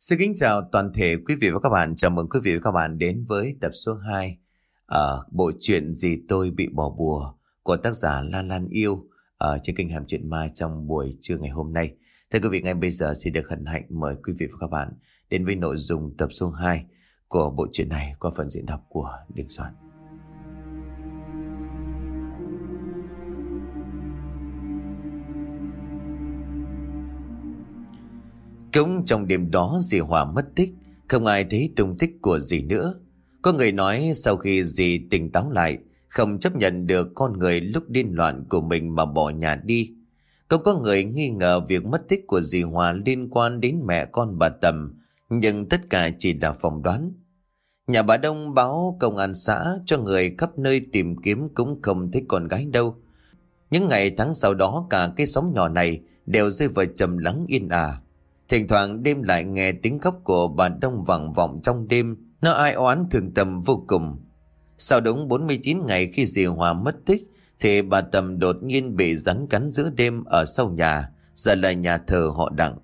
Xin kính chào toàn thể quý vị và các bạn. Chào mừng quý vị và các bạn đến với tập số 2 ở ờ, bộ truyện Gì tôi bị bỏ bùa của tác giả Lan Lan Yêu ở trên kênh Hàm Chuyện Ma trong buổi trưa ngày hôm nay. Thưa quý vị, ngay bây giờ xin được hân hạnh mời quý vị và các bạn đến với nội dung tập số 2 của bộ truyện này qua phần diễn đọc của Đình Soạn. Cũng trong đêm đó dì Hòa mất tích, không ai thấy tung tích của dì nữa. Có người nói sau khi dì tỉnh táo lại, không chấp nhận được con người lúc điên loạn của mình mà bỏ nhà đi. Cũng có người nghi ngờ việc mất tích của dì Hòa liên quan đến mẹ con bà Tầm, nhưng tất cả chỉ là phỏng đoán. Nhà bà Đông báo công an xã cho người khắp nơi tìm kiếm cũng không thấy con gái đâu. Những ngày tháng sau đó cả cái xóm nhỏ này đều rơi vào trầm lắng yên ả. Thỉnh thoảng đêm lại nghe tiếng khóc của bà Đông vẳng vọng trong đêm, nó ai oán thường tầm vô cùng. Sau đúng 49 ngày khi dì Hòa mất tích, thì bà Tầm đột nhiên bị rắn cắn giữa đêm ở sau nhà, giờ là nhà thờ họ đặng.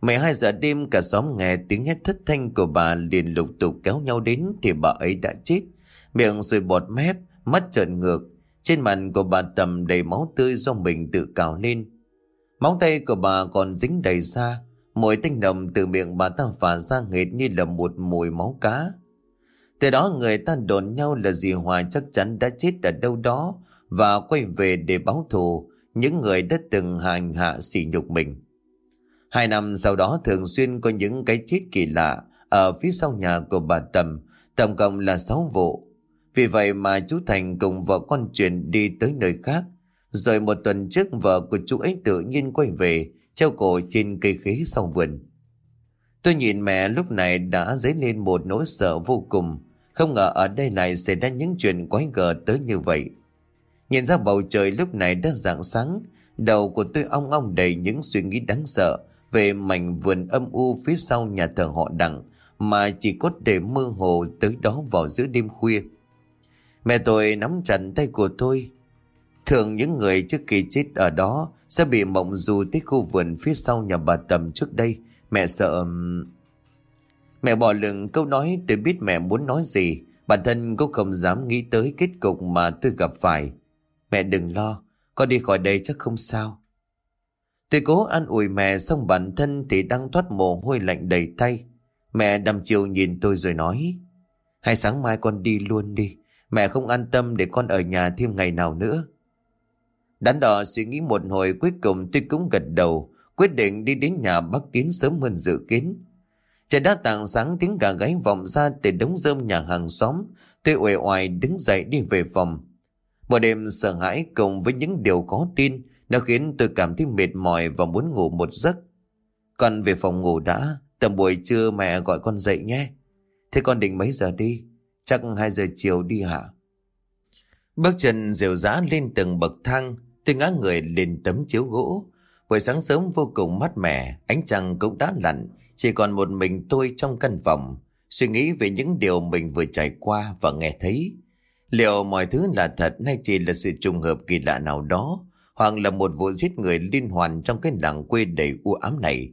12 giờ đêm cả xóm nghe tiếng hét thất thanh của bà liền lục tục kéo nhau đến thì bà ấy đã chết. Miệng rồi bọt mép, mắt trợn ngược. Trên mặt của bà Tầm đầy máu tươi do mình tự cào lên. Móng tay của bà còn dính đầy da, Mùi tinh nồng từ miệng bà ta phả ra nghệt như là một mùi máu cá. Từ đó người ta đồn nhau là dì Hòa chắc chắn đã chết ở đâu đó và quay về để báo thù những người đã từng hành hạ sỉ nhục mình. Hai năm sau đó thường xuyên có những cái chết kỳ lạ ở phía sau nhà của bà Tầm, tổng cộng là 6 vụ. Vì vậy mà chú Thành cùng vợ con chuyển đi tới nơi khác. Rồi một tuần trước vợ của chú ấy tự nhiên quay về treo cổ trên cây khế sau vườn. Tôi nhìn mẹ lúc này đã dấy lên một nỗi sợ vô cùng, không ngờ ở đây lại xảy ra những chuyện quái gở tới như vậy. Nhìn ra bầu trời lúc này đã rạng sáng, đầu của tôi ong ong đầy những suy nghĩ đáng sợ về mảnh vườn âm u phía sau nhà thờ họ đặng mà chỉ có để mơ hồ tới đó vào giữa đêm khuya. Mẹ tôi nắm chặt tay của tôi. Thường những người trước khi chết ở đó sẽ bị mộng du tới khu vườn phía sau nhà bà Tầm trước đây. Mẹ sợ... Mẹ bỏ lửng câu nói tôi biết mẹ muốn nói gì. Bản thân cũng không dám nghĩ tới kết cục mà tôi gặp phải. Mẹ đừng lo, con đi khỏi đây chắc không sao. Tôi cố an ủi mẹ xong bản thân thì đang thoát mồ hôi lạnh đầy tay. Mẹ đăm chiều nhìn tôi rồi nói. Hay sáng mai con đi luôn đi. Mẹ không an tâm để con ở nhà thêm ngày nào nữa. Đắn đo suy nghĩ một hồi cuối cùng tôi cũng gật đầu, quyết định đi đến nhà bác Tiến sớm hơn dự kiến. Trời đã tàng sáng tiếng gà gáy vọng ra từ đống rơm nhà hàng xóm, tôi uể oải đứng dậy đi về phòng. Một đêm sợ hãi cùng với những điều khó tin, nó khiến tôi cảm thấy mệt mỏi và muốn ngủ một giấc. Con về phòng ngủ đã, tầm buổi trưa mẹ gọi con dậy nhé. Thế con định mấy giờ đi? Chắc 2 giờ chiều đi hả? Bước chân dìu rã lên từng bậc thang, Tôi ngã người lên tấm chiếu gỗ. Buổi sáng sớm vô cùng mát mẻ, ánh trăng cũng đã lặn, chỉ còn một mình tôi trong căn phòng, suy nghĩ về những điều mình vừa trải qua và nghe thấy. Liệu mọi thứ là thật hay chỉ là sự trùng hợp kỳ lạ nào đó, hoặc là một vụ giết người liên hoàn trong cái làng quê đầy u ám này?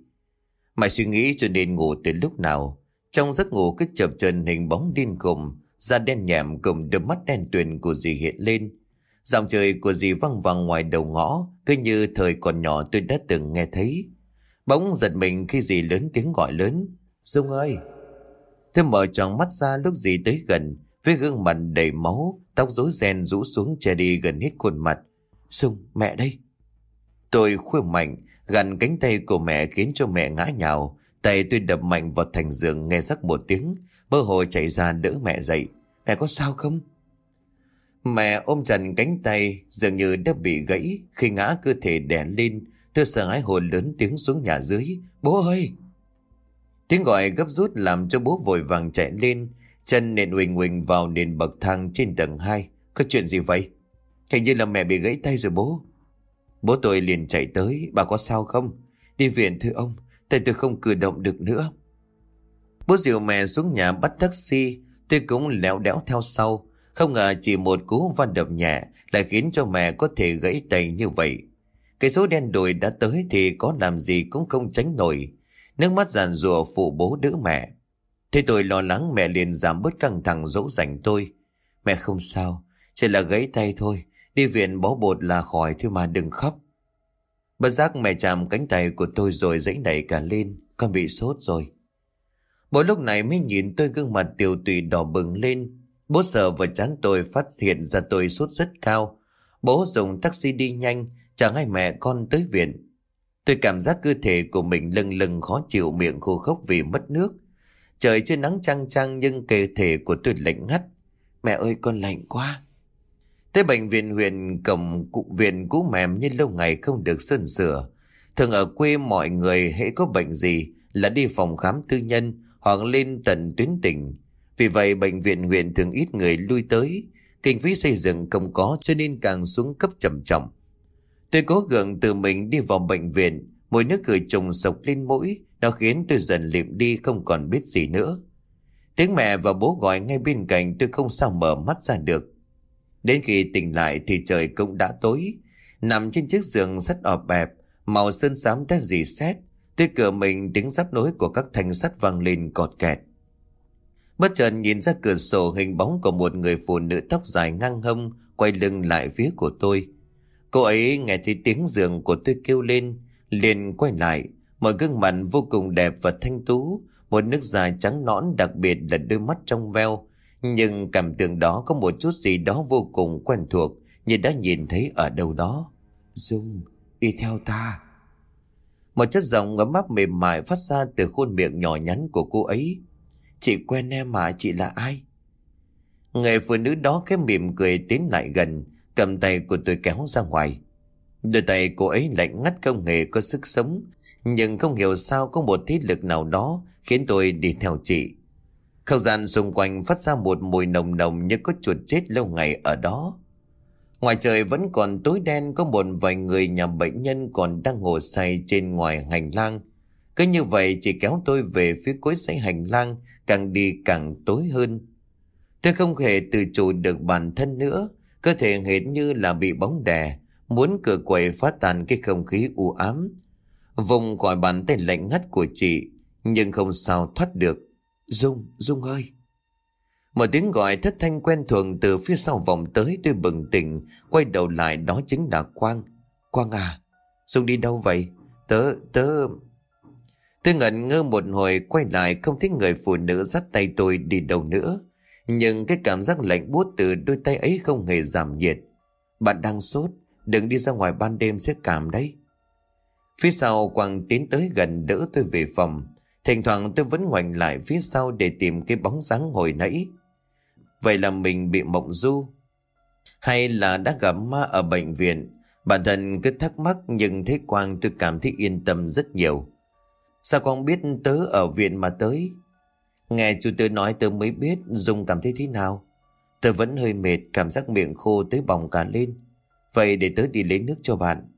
Mày suy nghĩ cho nên ngủ từ lúc nào, trong giấc ngủ cứ chập chờn hình bóng điên cùng, da đen nhẹm cùng đôi mắt đen tuyền của dì hiện lên, Giọng trời của dì văng vang ngoài đầu ngõ, cứ như thời còn nhỏ tôi đã từng nghe thấy. Bỗng giật mình khi dì lớn tiếng gọi lớn. Dung ơi! Tôi mở tròn mắt ra lúc dì tới gần, với gương mặt đầy máu, tóc rối ren rũ xuống che đi gần hết khuôn mặt. Dung, mẹ đây! Tôi khuya mạnh, gần cánh tay của mẹ khiến cho mẹ ngã nhào. Tay tôi đập mạnh vào thành giường nghe rắc một tiếng, mơ hồ chạy ra đỡ mẹ dậy. Mẹ có sao không? Mẹ ôm chặt cánh tay, dường như đã bị gãy khi ngã, cơ thể đè lên. Tôi sợ hãi hồn lớn tiếng xuống nhà dưới. Bố ơi! Tiếng gọi gấp rút làm cho bố vội vàng chạy lên. Chân nện huỳnh huỳnh vào nền bậc thang trên tầng 2. Có chuyện gì vậy? Hình như là mẹ bị gãy tay rồi bố. Bố tôi liền chạy tới. Bà có sao không? Đi viện thưa ông. Tay tôi không cử động được nữa. Bố dìu mẹ xuống nhà bắt taxi. Tôi cũng léo đẽo theo sau. Không ngờ chỉ một cú văn đập nhẹ lại khiến cho mẹ có thể gãy tay như vậy. Cái số đen đùi đã tới thì có làm gì cũng không tránh nổi. Nước mắt giàn rùa phụ bố đỡ mẹ. Thế tôi lo lắng mẹ liền giảm bớt căng thẳng dỗ dành tôi. Mẹ không sao, chỉ là gãy tay thôi. Đi viện bó bột là khỏi thôi mà đừng khóc. Bất giác mẹ chạm cánh tay của tôi rồi dãy nảy cả lên. Con bị sốt rồi. Bố lúc này mới nhìn tôi gương mặt tiểu tụy đỏ bừng lên. Bố sợ và chán tôi phát hiện ra tôi sốt rất cao. Bố dùng taxi đi nhanh, chẳng ai mẹ con tới viện. Tôi cảm giác cơ thể của mình lưng lưng khó chịu miệng khô khốc vì mất nước. Trời chưa nắng trăng trăng nhưng cơ thể của tôi lạnh ngắt. Mẹ ơi con lạnh quá. Tới bệnh viện huyện cổng cụ viện cũ mềm như lâu ngày không được sơn sửa. Thường ở quê mọi người hễ có bệnh gì là đi phòng khám tư nhân hoặc lên tận tuyến tỉnh. Vì vậy bệnh viện huyện thường ít người lui tới. Kinh phí xây dựng không có cho nên càng xuống cấp trầm trọng. Tôi cố gượng tự mình đi vào bệnh viện, mùi nước khử trùng sộc lên mũi, nó khiến tôi dần liệm đi không còn biết gì nữa. Tiếng mẹ và bố gọi ngay bên cạnh tôi không sao mở mắt ra được. Đến khi tỉnh lại thì trời cũng đã tối. Nằm trên chiếc giường rất ọp ẹp, màu sơn xám đã dì xét. Tôi cửa mình tiếng giáp nối của các thanh sắt vang lên cọt kẹt. Bất chợt nhìn ra cửa sổ hình bóng của một người phụ nữ tóc dài ngang hông quay lưng lại phía của tôi. Cô ấy nghe thấy tiếng giường của tôi kêu lên, liền quay lại, một gương mặt vô cùng đẹp và thanh tú, một nước dài trắng nõn đặc biệt là đôi mắt trong veo. Nhưng cảm tưởng đó có một chút gì đó vô cùng quen thuộc, như đã nhìn thấy ở đâu đó. Dung, đi theo ta. Một chất giọng ngấm áp mềm mại phát ra từ khuôn miệng nhỏ nhắn của cô ấy. Chị quen em mà, chị là ai? Người phụ nữ đó khẽ mỉm cười tiến lại gần, cầm tay của tôi kéo ra ngoài. Đôi tay cô ấy lạnh ngắt không hề có sức sống, nhưng không hiểu sao có một thế lực nào đó khiến tôi đi theo chị. Không gian xung quanh phát ra một mùi nồng nồng như có chuột chết lâu ngày ở đó. Ngoài trời vẫn còn tối đen có một vài người nhà bệnh nhân còn đang ngồi say trên ngoài hành lang. Cứ như vậy chị kéo tôi về phía cuối dãy hành lang càng đi càng tối hơn. Tôi không hề tự chủ được bản thân nữa, cơ thể hệt như là bị bóng đè, muốn cửa quầy phá tan cái không khí u ám. Vùng khỏi bàn tay lạnh ngắt của chị, nhưng không sao thoát được. Dung, Dung ơi! Một tiếng gọi thất thanh quen thuộc từ phía sau vòng tới tôi bừng tỉnh, quay đầu lại đó chính là Quang. Quang à, Dung đi đâu vậy? Tớ, tớ... Tôi ngẩn ngơ một hồi quay lại không thấy người phụ nữ dắt tay tôi đi đâu nữa. Nhưng cái cảm giác lạnh buốt từ đôi tay ấy không hề giảm nhiệt. Bạn đang sốt, đừng đi ra ngoài ban đêm sẽ cảm đấy. Phía sau Quang tiến tới gần đỡ tôi về phòng. Thỉnh thoảng tôi vẫn ngoảnh lại phía sau để tìm cái bóng dáng hồi nãy. Vậy là mình bị mộng du? Hay là đã gặp ma ở bệnh viện? Bản thân cứ thắc mắc nhưng thấy Quang tôi cảm thấy yên tâm rất nhiều. Sao con biết tớ ở viện mà tới? Nghe chú tớ nói tớ mới biết Dung cảm thấy thế nào. Tớ vẫn hơi mệt, cảm giác miệng khô tới bỏng cả lên. Vậy để tớ đi lấy nước cho bạn.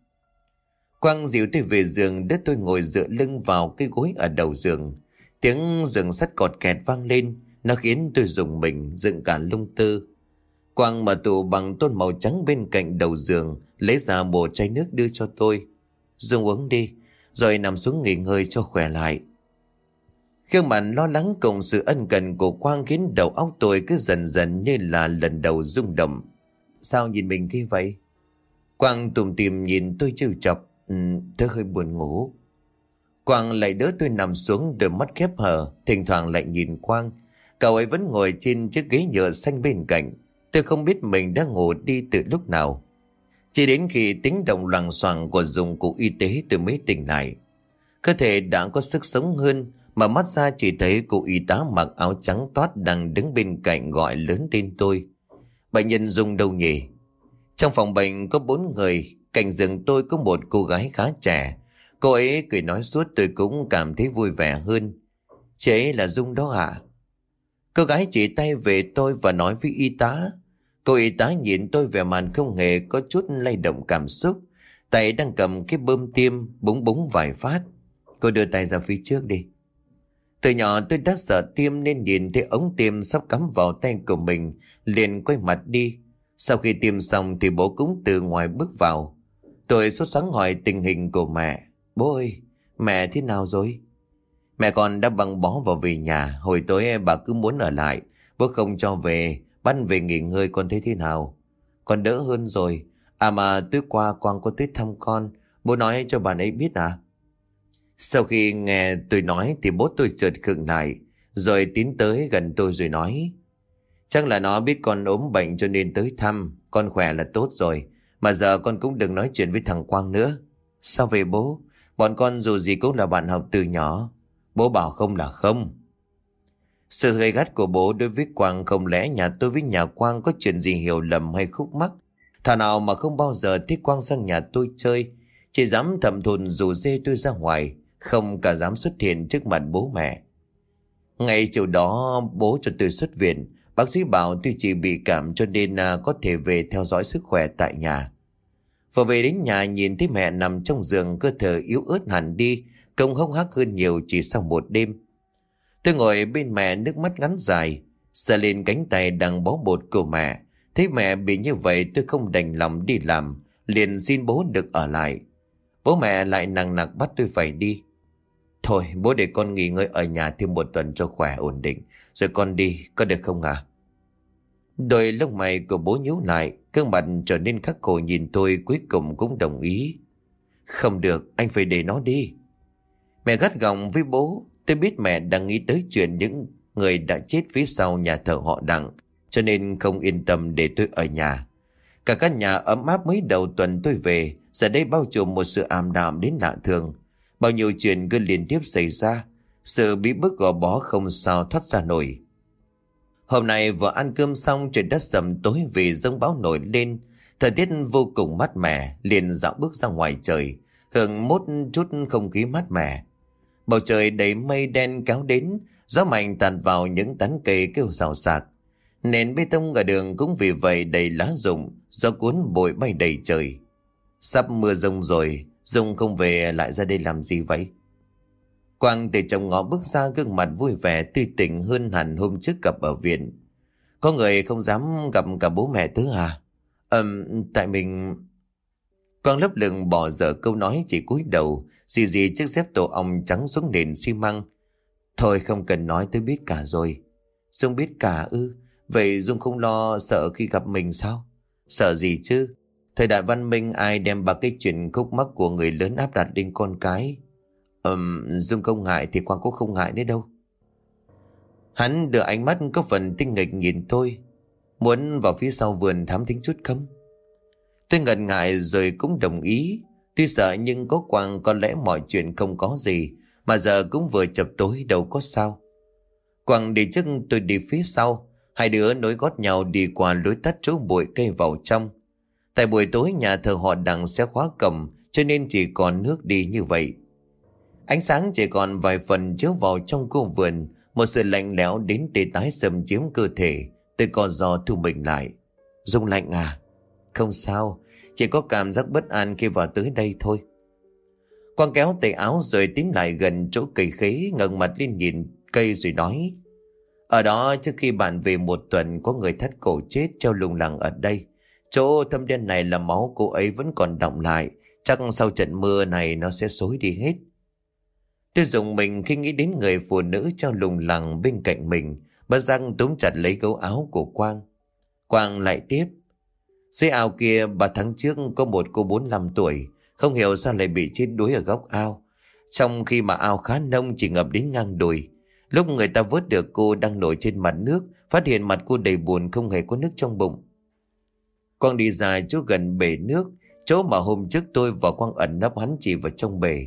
Quang dịu tôi về giường đất tôi ngồi dựa lưng vào cái gối ở đầu giường. Tiếng giường sắt cọt kẹt vang lên, nó khiến tôi dùng mình dựng cả lung tư. Quang mở tủ bằng tôn màu trắng bên cạnh đầu giường, lấy ra bộ chai nước đưa cho tôi. Dùng uống đi, rồi nằm xuống nghỉ ngơi cho khỏe lại. Khương mặt lo lắng cùng sự ân cần của Quang khiến đầu óc tôi cứ dần dần như là lần đầu rung động. Sao nhìn mình kia vậy? Quang tùm tìm nhìn tôi trêu chọc, ừ, tớ hơi buồn ngủ. Quang lại đỡ tôi nằm xuống đôi mắt khép hờ, thỉnh thoảng lại nhìn Quang. Cậu ấy vẫn ngồi trên chiếc ghế nhựa xanh bên cạnh. Tôi không biết mình đã ngủ đi từ lúc nào. Chỉ đến khi tính động loằng xoàng của dụng cụ y tế tôi mới tỉnh lại. Cơ thể đã có sức sống hơn, mà mắt ra chỉ thấy cụ y tá mặc áo trắng toát đang đứng bên cạnh gọi lớn tên tôi. Bệnh nhân Dung đâu nhỉ? Trong phòng bệnh có bốn người, cạnh giường tôi có một cô gái khá trẻ. Cô ấy cười nói suốt tôi cũng cảm thấy vui vẻ hơn. Chị ấy là Dung đó ạ. À? Cô gái chỉ tay về tôi và nói với y tá. Cô y tá nhìn tôi vẻ mặt không hề có chút lay động cảm xúc. Tay đang cầm cái bơm tiêm búng búng vài phát. Cô đưa tay ra phía trước đi. Từ nhỏ tôi đã sợ tiêm nên nhìn thấy ống tiêm sắp cắm vào tay của mình, liền quay mặt đi. Sau khi tiêm xong thì bố cũng từ ngoài bước vào. Tôi sốt sáng hỏi tình hình của mẹ. Bố ơi, mẹ thế nào rồi? Mẹ con đã băng bó vào về nhà Hồi tối bà cứ muốn ở lại Bố không cho về Bắt về nghỉ ngơi con thấy thế nào? Con đỡ hơn rồi. À mà tối qua Quang có tới thăm con. Bố nói cho bạn ấy biết à? Sau khi nghe tôi nói Thì bố tôi chợt khựng lại, Rồi tiến tới gần tôi rồi nói, Chắc là nó biết con ốm bệnh cho nên tới thăm. Con khỏe là tốt rồi. Mà giờ con cũng đừng nói chuyện với thằng Quang nữa. Sao về bố? Bọn con dù gì cũng là bạn học từ nhỏ. Bố bảo không là không. Sự gay gắt của bố đối với Quang Không lẽ nhà tôi với nhà Quang Có chuyện gì hiểu lầm hay khúc mắc? Thà nào mà không bao giờ thích Quang sang nhà tôi chơi. Chỉ dám thầm thùn dù dê tôi ra ngoài Không cả dám xuất hiện trước mặt bố mẹ. Ngày chiều đó bố cho tôi xuất viện. Bác sĩ bảo tôi chỉ bị cảm cho nên à, có thể về theo dõi sức khỏe tại nhà. Vừa về đến nhà nhìn thấy mẹ nằm trong giường cơ thể yếu ớt hẳn đi, công hốc hác hơn nhiều chỉ sau một đêm. Tôi ngồi bên mẹ nước mắt ngắn dài, sờ lên cánh tay đang bó bột của mẹ. Thấy mẹ bị như vậy tôi không đành lòng đi làm, liền xin bố được ở lại. Bố mẹ lại nặng nặc bắt tôi phải đi. Thôi bố để con nghỉ ngơi ở nhà thêm một tuần cho khỏe ổn định, rồi con đi, có được không à? Đôi lông mày của bố nhíu lại, gương mặt trở nên khắc khổ nhìn tôi cuối cùng cũng đồng ý. Không được, anh phải để nó đi. Mẹ gắt gỏng với bố, tôi biết mẹ đang nghĩ tới chuyện những người đã chết phía sau nhà thờ họ đặng, cho nên không yên tâm để tôi ở nhà. Cả căn nhà ấm áp mấy đầu tuần tôi về, giờ đây bao trùm một sự ảm đạm đến lạ thường. Bao nhiêu chuyện cứ liên tiếp xảy ra, sự bị bức gò bó không sao thoát ra nổi. Hôm nay vừa ăn cơm xong trời đất sầm tối vì giông bão nổi lên. Thời tiết vô cùng mát mẻ, liền dạo bước ra ngoài trời, hưởng mốt chút không khí mát mẻ. Bầu trời đầy mây đen kéo đến, gió mạnh tàn vào những tán cây kêu rào sạc. Nền bê tông ở đường cũng vì vậy đầy lá rụng, gió cuốn bụi bay đầy trời. Sắp mưa rông rồi, Dung không về lại ra đây làm gì vậy? Quang từ trong ngõ bước ra gương mặt vui vẻ tươi tỉnh hơn hẳn hôm trước gặp ở viện. Có người không dám gặp cả bố mẹ tứ à? Ừm, tại mình... Quang lấp lửng bỏ dở câu nói chỉ cúi đầu, xì xì chiếc dép tổ ong trắng xuống nền xi măng. Thôi không cần nói tôi biết cả rồi. Dung biết cả ư, vậy Dung không lo sợ khi gặp mình sao? Sợ gì chứ? Thời đại văn minh ai đem ba cái chuyện khúc mắc của người lớn áp đặt lên con cái Ừm, Dung không ngại thì Quang cũng không ngại nữa đâu. Hắn đưa ánh mắt có phần tinh nghịch nhìn tôi. Muốn vào phía sau vườn thám thính chút không? Tôi ngần ngại rồi cũng đồng ý. Tuy sợ nhưng có Quang có lẽ mọi chuyện không có gì. Mà giờ cũng vừa chập tối đâu có sao. Quang đi trước tôi đi phía sau. Hai đứa nối gót nhau đi qua lối tắt chỗ bụi cây vào trong. Tại buổi tối nhà thờ họ đằng sẽ khóa cầm cho nên chỉ còn nước đi như vậy. Ánh sáng chỉ còn vài phần chiếu vào trong khu vườn, một sự lạnh lẽo đến tê tái xâm chiếm cơ thể, tôi còn giò thu mình lại. Dung lạnh à? Không sao, chỉ có cảm giác bất an khi vào tới đây thôi. Quang kéo tay áo rồi tiến lại gần chỗ cây khế ngẩng mặt lên nhìn cây rồi nói. Ở đó trước khi bạn về một tuần có người thắt cổ chết treo lùng lẳng ở đây. Chỗ thâm đen này là máu cô ấy vẫn còn động lại. Chắc sau trận mưa này nó sẽ xối đi hết. Tôi dùng mình khi nghĩ đến người phụ nữ treo lùng lẳng bên cạnh mình, bất răng túm chặt lấy gấu áo của Quang. Quang lại tiếp. Dưới ao kia, ba tháng trước có một cô 45 tuổi, không hiểu sao lại bị chết đuối ở góc ao. Trong khi mà ao khá nông chỉ ngập đến ngang đùi. Lúc người ta vớt được cô đang nổi trên mặt nước, phát hiện mặt cô đầy buồn không hề có nước trong bụng. Quang đi ra chỗ gần bể nước, chỗ mà hôm trước tôi và Quang ẩn nấp hắn chỉ vào trong bể.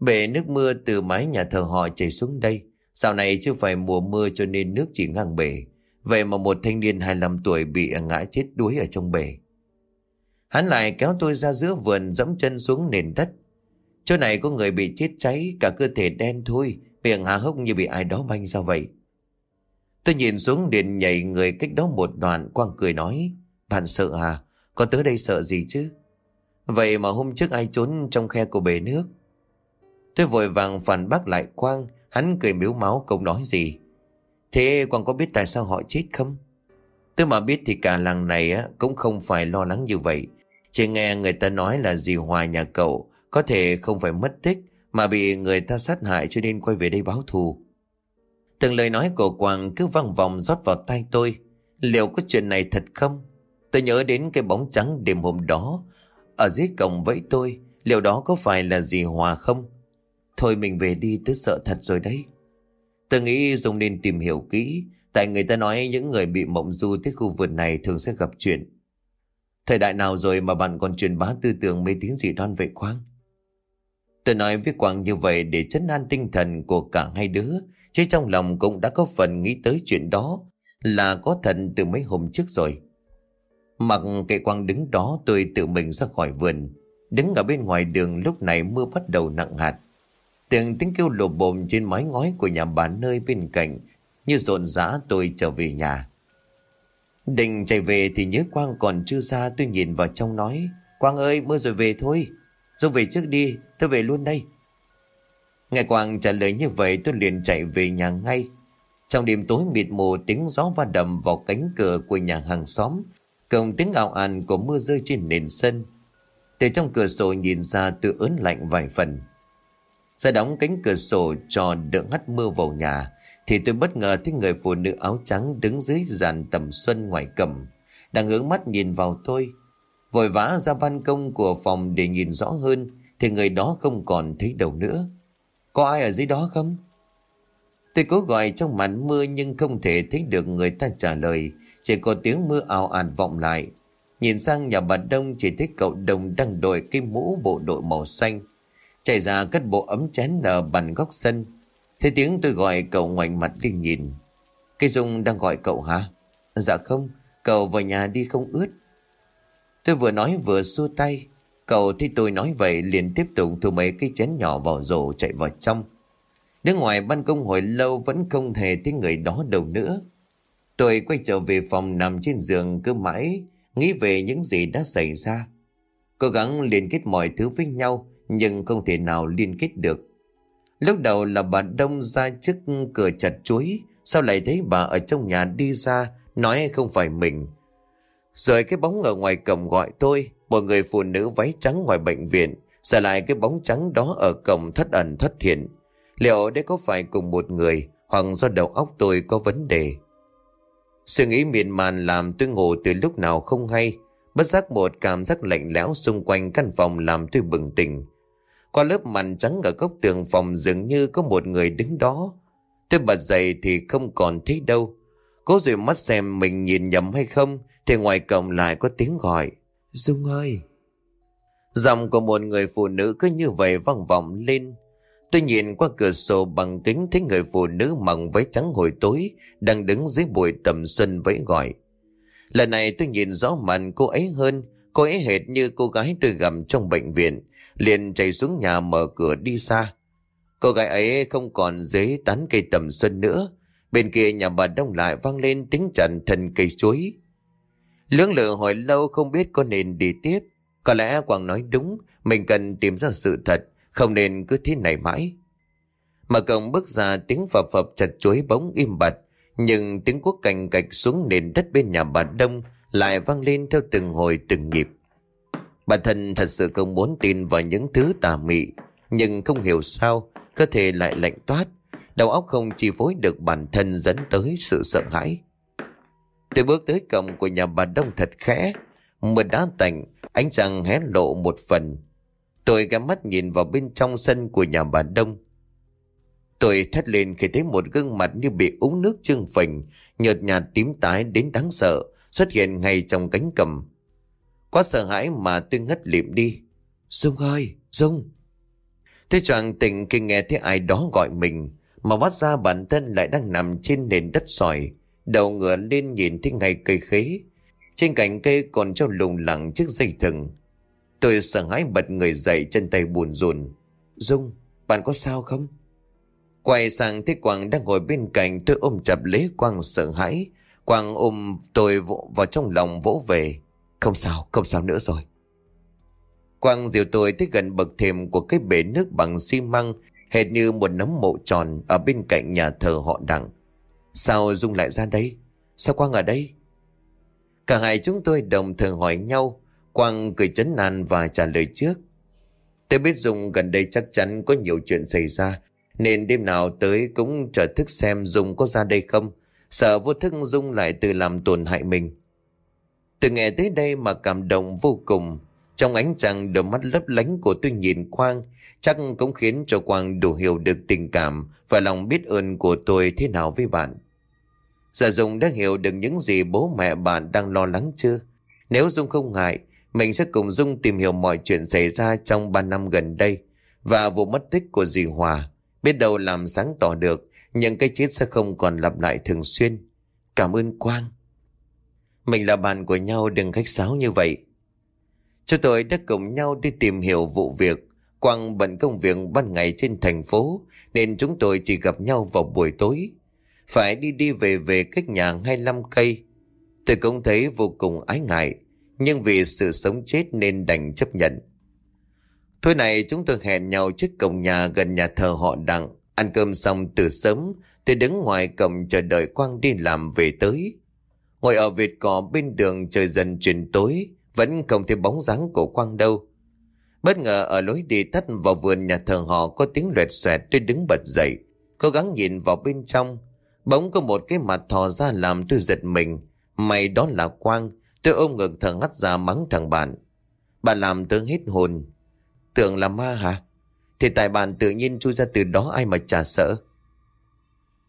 Bể nước mưa từ mái nhà thờ họ chảy xuống đây. Dạo này chưa phải mùa mưa cho nên nước chỉ ngang bể. Vậy mà một thanh niên 25 tuổi bị ngã chết đuối ở trong bể. Hắn lại kéo tôi ra giữa vườn dẫm chân xuống nền đất. Chỗ này có người bị chết cháy, cả cơ thể đen thui, miệng há hốc như bị ai đó banh ra vậy. Tôi nhìn xuống điện nhảy người cách đó một đoạn, quang cười nói, bạn sợ à, có tới đây sợ gì chứ? Vậy mà hôm trước ai trốn trong khe của bể nước? Tôi vội vàng phản bác lại Quang Hắn cười miếu máu không nói gì Thế Quang có biết tại sao họ chết không? Tôi mà biết thì cả làng này á, cũng không phải lo lắng như vậy. Chỉ nghe người ta nói là dì Hòa nhà cậu Có thể không phải mất tích Mà bị người ta sát hại cho nên quay về đây báo thù. Từng lời nói của Quang cứ văng vòng rót vào tay tôi. Liệu có chuyện này thật không? Tôi nhớ đến cái bóng trắng đêm hôm đó Ở dưới cổng vẫy tôi. Liệu đó có phải là dì Hòa không? Thôi mình về đi tớ sợ thật rồi đấy. Tôi nghĩ Dung nên tìm hiểu kỹ. Tại người ta nói những người bị mộng du tới khu vườn này thường sẽ gặp chuyện. Thời đại nào rồi mà bạn còn truyền bá tư tưởng mê tín dị đoan vậy Quang Tôi nói với Quang như vậy để chấn an tinh thần của cả hai đứa, Chứ trong lòng cũng đã có phần nghĩ tới chuyện đó, Là có thật từ mấy hôm trước rồi. Mặc kệ Quang đứng đó, tôi tự mình ra khỏi vườn. Đứng ở bên ngoài đường, lúc này mưa bắt đầu nặng hạt. Tiếng tiếng kêu lộp bồm trên mái ngói của nhà bà nơi bên cạnh, Như rộn rã tôi trở về nhà. Định chạy về thì nhớ Quang còn chưa ra, tôi nhìn vào trong nói, Quang ơi, mưa rồi về thôi. Dung về trước đi, tôi về luôn đây. Nghe Quang trả lời như vậy, tôi liền chạy về nhà ngay. Trong đêm tối mịt mù, tiếng gió va đầm vào cánh cửa của nhà hàng xóm Cộng tiếng ảo àn của mưa rơi trên nền sân. Từ trong cửa sổ nhìn ra, tôi ớn lạnh vài phần ra đóng cánh cửa sổ cho đỡ hắt mưa vào nhà, Thì tôi bất ngờ thấy người phụ nữ áo trắng đứng dưới giàn tầm xuân ngoài cầm Đang hướng mắt nhìn vào tôi. Vội vã ra ban công của phòng để nhìn rõ hơn, Thì người đó không còn thấy đầu nữa. Có ai ở dưới đó không? Tôi cố gọi trong màn mưa nhưng không thể thấy được người ta trả lời, Chỉ có tiếng mưa ảo ạt vọng lại. Nhìn sang nhà bà Đông chỉ thấy cậu Đồng đang đội cái mũ bộ đội màu xanh. Chạy ra cất bộ ấm chén ở bàn góc sân. Thế tiếng tôi gọi cậu ngoảnh mặt đi nhìn. Cây Dung đang gọi cậu hả? Dạ không, Cậu vào nhà đi không ướt. Tôi vừa nói vừa xua tay. Cậu thấy tôi nói vậy liền tiếp tục thu mấy cái chén nhỏ vào rổ chạy vào trong. Đứng ngoài ban công hồi lâu vẫn không thể thấy người đó đâu nữa. Tôi quay trở về phòng nằm trên giường cứ mãi, Nghĩ về những gì đã xảy ra. Cố gắng liên kết mọi thứ với nhau nhưng không thể nào liên kết được. Lúc đầu là bà Đông ra trước cửa chặt chuối, sao lại thấy bà ở trong nhà đi ra, nói không phải mình. Rồi cái bóng ở ngoài cổng gọi tôi, một người phụ nữ váy trắng ngoài bệnh viện, sợ lại cái bóng trắng đó ở cổng thất ẩn thất hiện. Liệu đây có phải cùng một người, hoặc do đầu óc tôi có vấn đề? Suy nghĩ miền màn làm tôi ngủ từ lúc nào không hay, bất giác một cảm giác lạnh lẽo xung quanh căn phòng làm tôi bừng tỉnh. Qua lớp màn trắng ở góc tường phòng dường như có một người đứng đó. Tôi bật dậy thì không còn thấy đâu. Cố rồi mắt xem mình nhìn nhầm hay không thì ngoài cổng lại có tiếng gọi. Dung ơi! Giọng của một người phụ nữ cứ như vậy vang vọng lên. Tôi nhìn qua cửa sổ bằng kính thấy người phụ nữ mặc váy trắng hồi tối đang đứng dưới bụi tầm xuân vẫy gọi. Lần này tôi nhìn rõ mặt cô ấy hơn, cô ấy hệt như cô gái tôi gặp trong bệnh viện, liền chạy xuống nhà mở cửa đi xa. Cô gái ấy không còn dưới tán cây tầm xuân nữa. Bên kia nhà bà đông lại vang lên tiếng chặn thần cây chuối. Lưỡng lự hồi lâu không biết có nên đi tiếp. Có lẽ Quang nói đúng, mình cần tìm ra sự thật, không nên cứ thế này mãi. Mà cổng bước ra tiếng phập phập chặt chuối bóng im bặt, nhưng tiếng quốc cành cạch xuống nền đất bên nhà bà Đông lại vang lên theo từng hồi từng nhịp. Bản thân thật sự không muốn tin vào những thứ tà mị, nhưng không hiểu sao, cơ thể lại lạnh toát, đầu óc không chi phối được bản thân dẫn tới sự sợ hãi. Tôi bước tới cổng của nhà bà Đông thật khẽ, mưa đá tạnh, ánh trăng hé lộ một phần. Tôi ghé mắt nhìn vào bên trong sân của nhà bà Đông. Tôi thét lên khi thấy một gương mặt như bị uống nước trương phình, nhợt nhạt tím tái đến đáng sợ, xuất hiện ngay trong cánh cầm. Quá sợ hãi mà tôi ngất lịm đi. Dung ơi, Dung. Thế choàng tỉnh khi nghe thấy ai đó gọi mình, mà bắt ra bản thân lại đang nằm trên nền đất sỏi, đầu ngựa lên nhìn thấy ngay cây khế. Trên cành cây còn treo lùng lẳng chiếc dây thừng. Tôi sợ hãi bật người dậy chân tay buồn rùn. Dung, bạn có sao không? Quay sang thấy Quang đang ngồi bên cạnh tôi ôm chặt lấy Quang sợ hãi. Quang ôm tôi vỗ vào trong lòng vỗ về. Không sao, không sao nữa rồi. Quang dìu tôi tới gần bậc thềm của cái bể nước bằng xi măng, hệt như một nấm mộ tròn ở bên cạnh nhà thờ họ đặng. Sao Dung lại ra đây? Sao Quang ở đây? Cả hai chúng tôi đồng thời hỏi nhau, Quang cười chấn nan và trả lời trước. Tôi biết Dung gần đây chắc chắn có nhiều chuyện xảy ra, nên đêm nào tới cũng chờ thức xem Dung có ra đây không. Sợ vô thức Dung lại tự làm tổn hại mình. Từ nghe tới đây mà cảm động vô cùng. Trong ánh trăng đôi mắt lấp lánh của tôi nhìn Quang chắc cũng khiến cho Quang đủ hiểu được tình cảm và lòng biết ơn của tôi thế nào với bạn. Dạ Dung đã hiểu được những gì bố mẹ bạn đang lo lắng chưa? Nếu Dung không ngại, mình sẽ cùng Dung tìm hiểu mọi chuyện xảy ra trong 3 năm gần đây và vụ mất tích của dì Hòa. Biết đâu làm sáng tỏ được những cái chết sẽ không còn lặp lại thường xuyên. Cảm ơn Quang. Mình là bạn của nhau đừng khách sáo như vậy. Chúng tôi đã cùng nhau đi tìm hiểu vụ việc. Quang bận công việc ban ngày trên thành phố nên chúng tôi chỉ gặp nhau vào buổi tối. Phải đi đi về về cách nhà 25 cây. Tôi cũng thấy vô cùng ái ngại nhưng vì sự sống chết nên đành chấp nhận. Thôi này chúng tôi hẹn nhau trước cổng nhà gần nhà thờ họ đặng. Ăn cơm xong từ sớm, tôi đứng ngoài cổng chờ đợi Quang đi làm về tới. Ngồi ở vệt cỏ bên đường trời dần chuyển tối, vẫn không thấy bóng dáng của Quang đâu. Bất ngờ ở lối đi tắt vào vườn nhà thờ họ có tiếng loẹt xoẹt tôi đứng bật dậy. Cố gắng nhìn vào bên trong. Bỗng có một cái mặt thò ra làm tôi giật mình. Mày đó là Quang. Tôi ôm ngực thở ngắt ra mắng thằng bạn. Bạn làm tớ hết hồn. Tưởng là ma hả? Thì tại bạn tự nhiên chui ra từ đó ai mà chả sợ.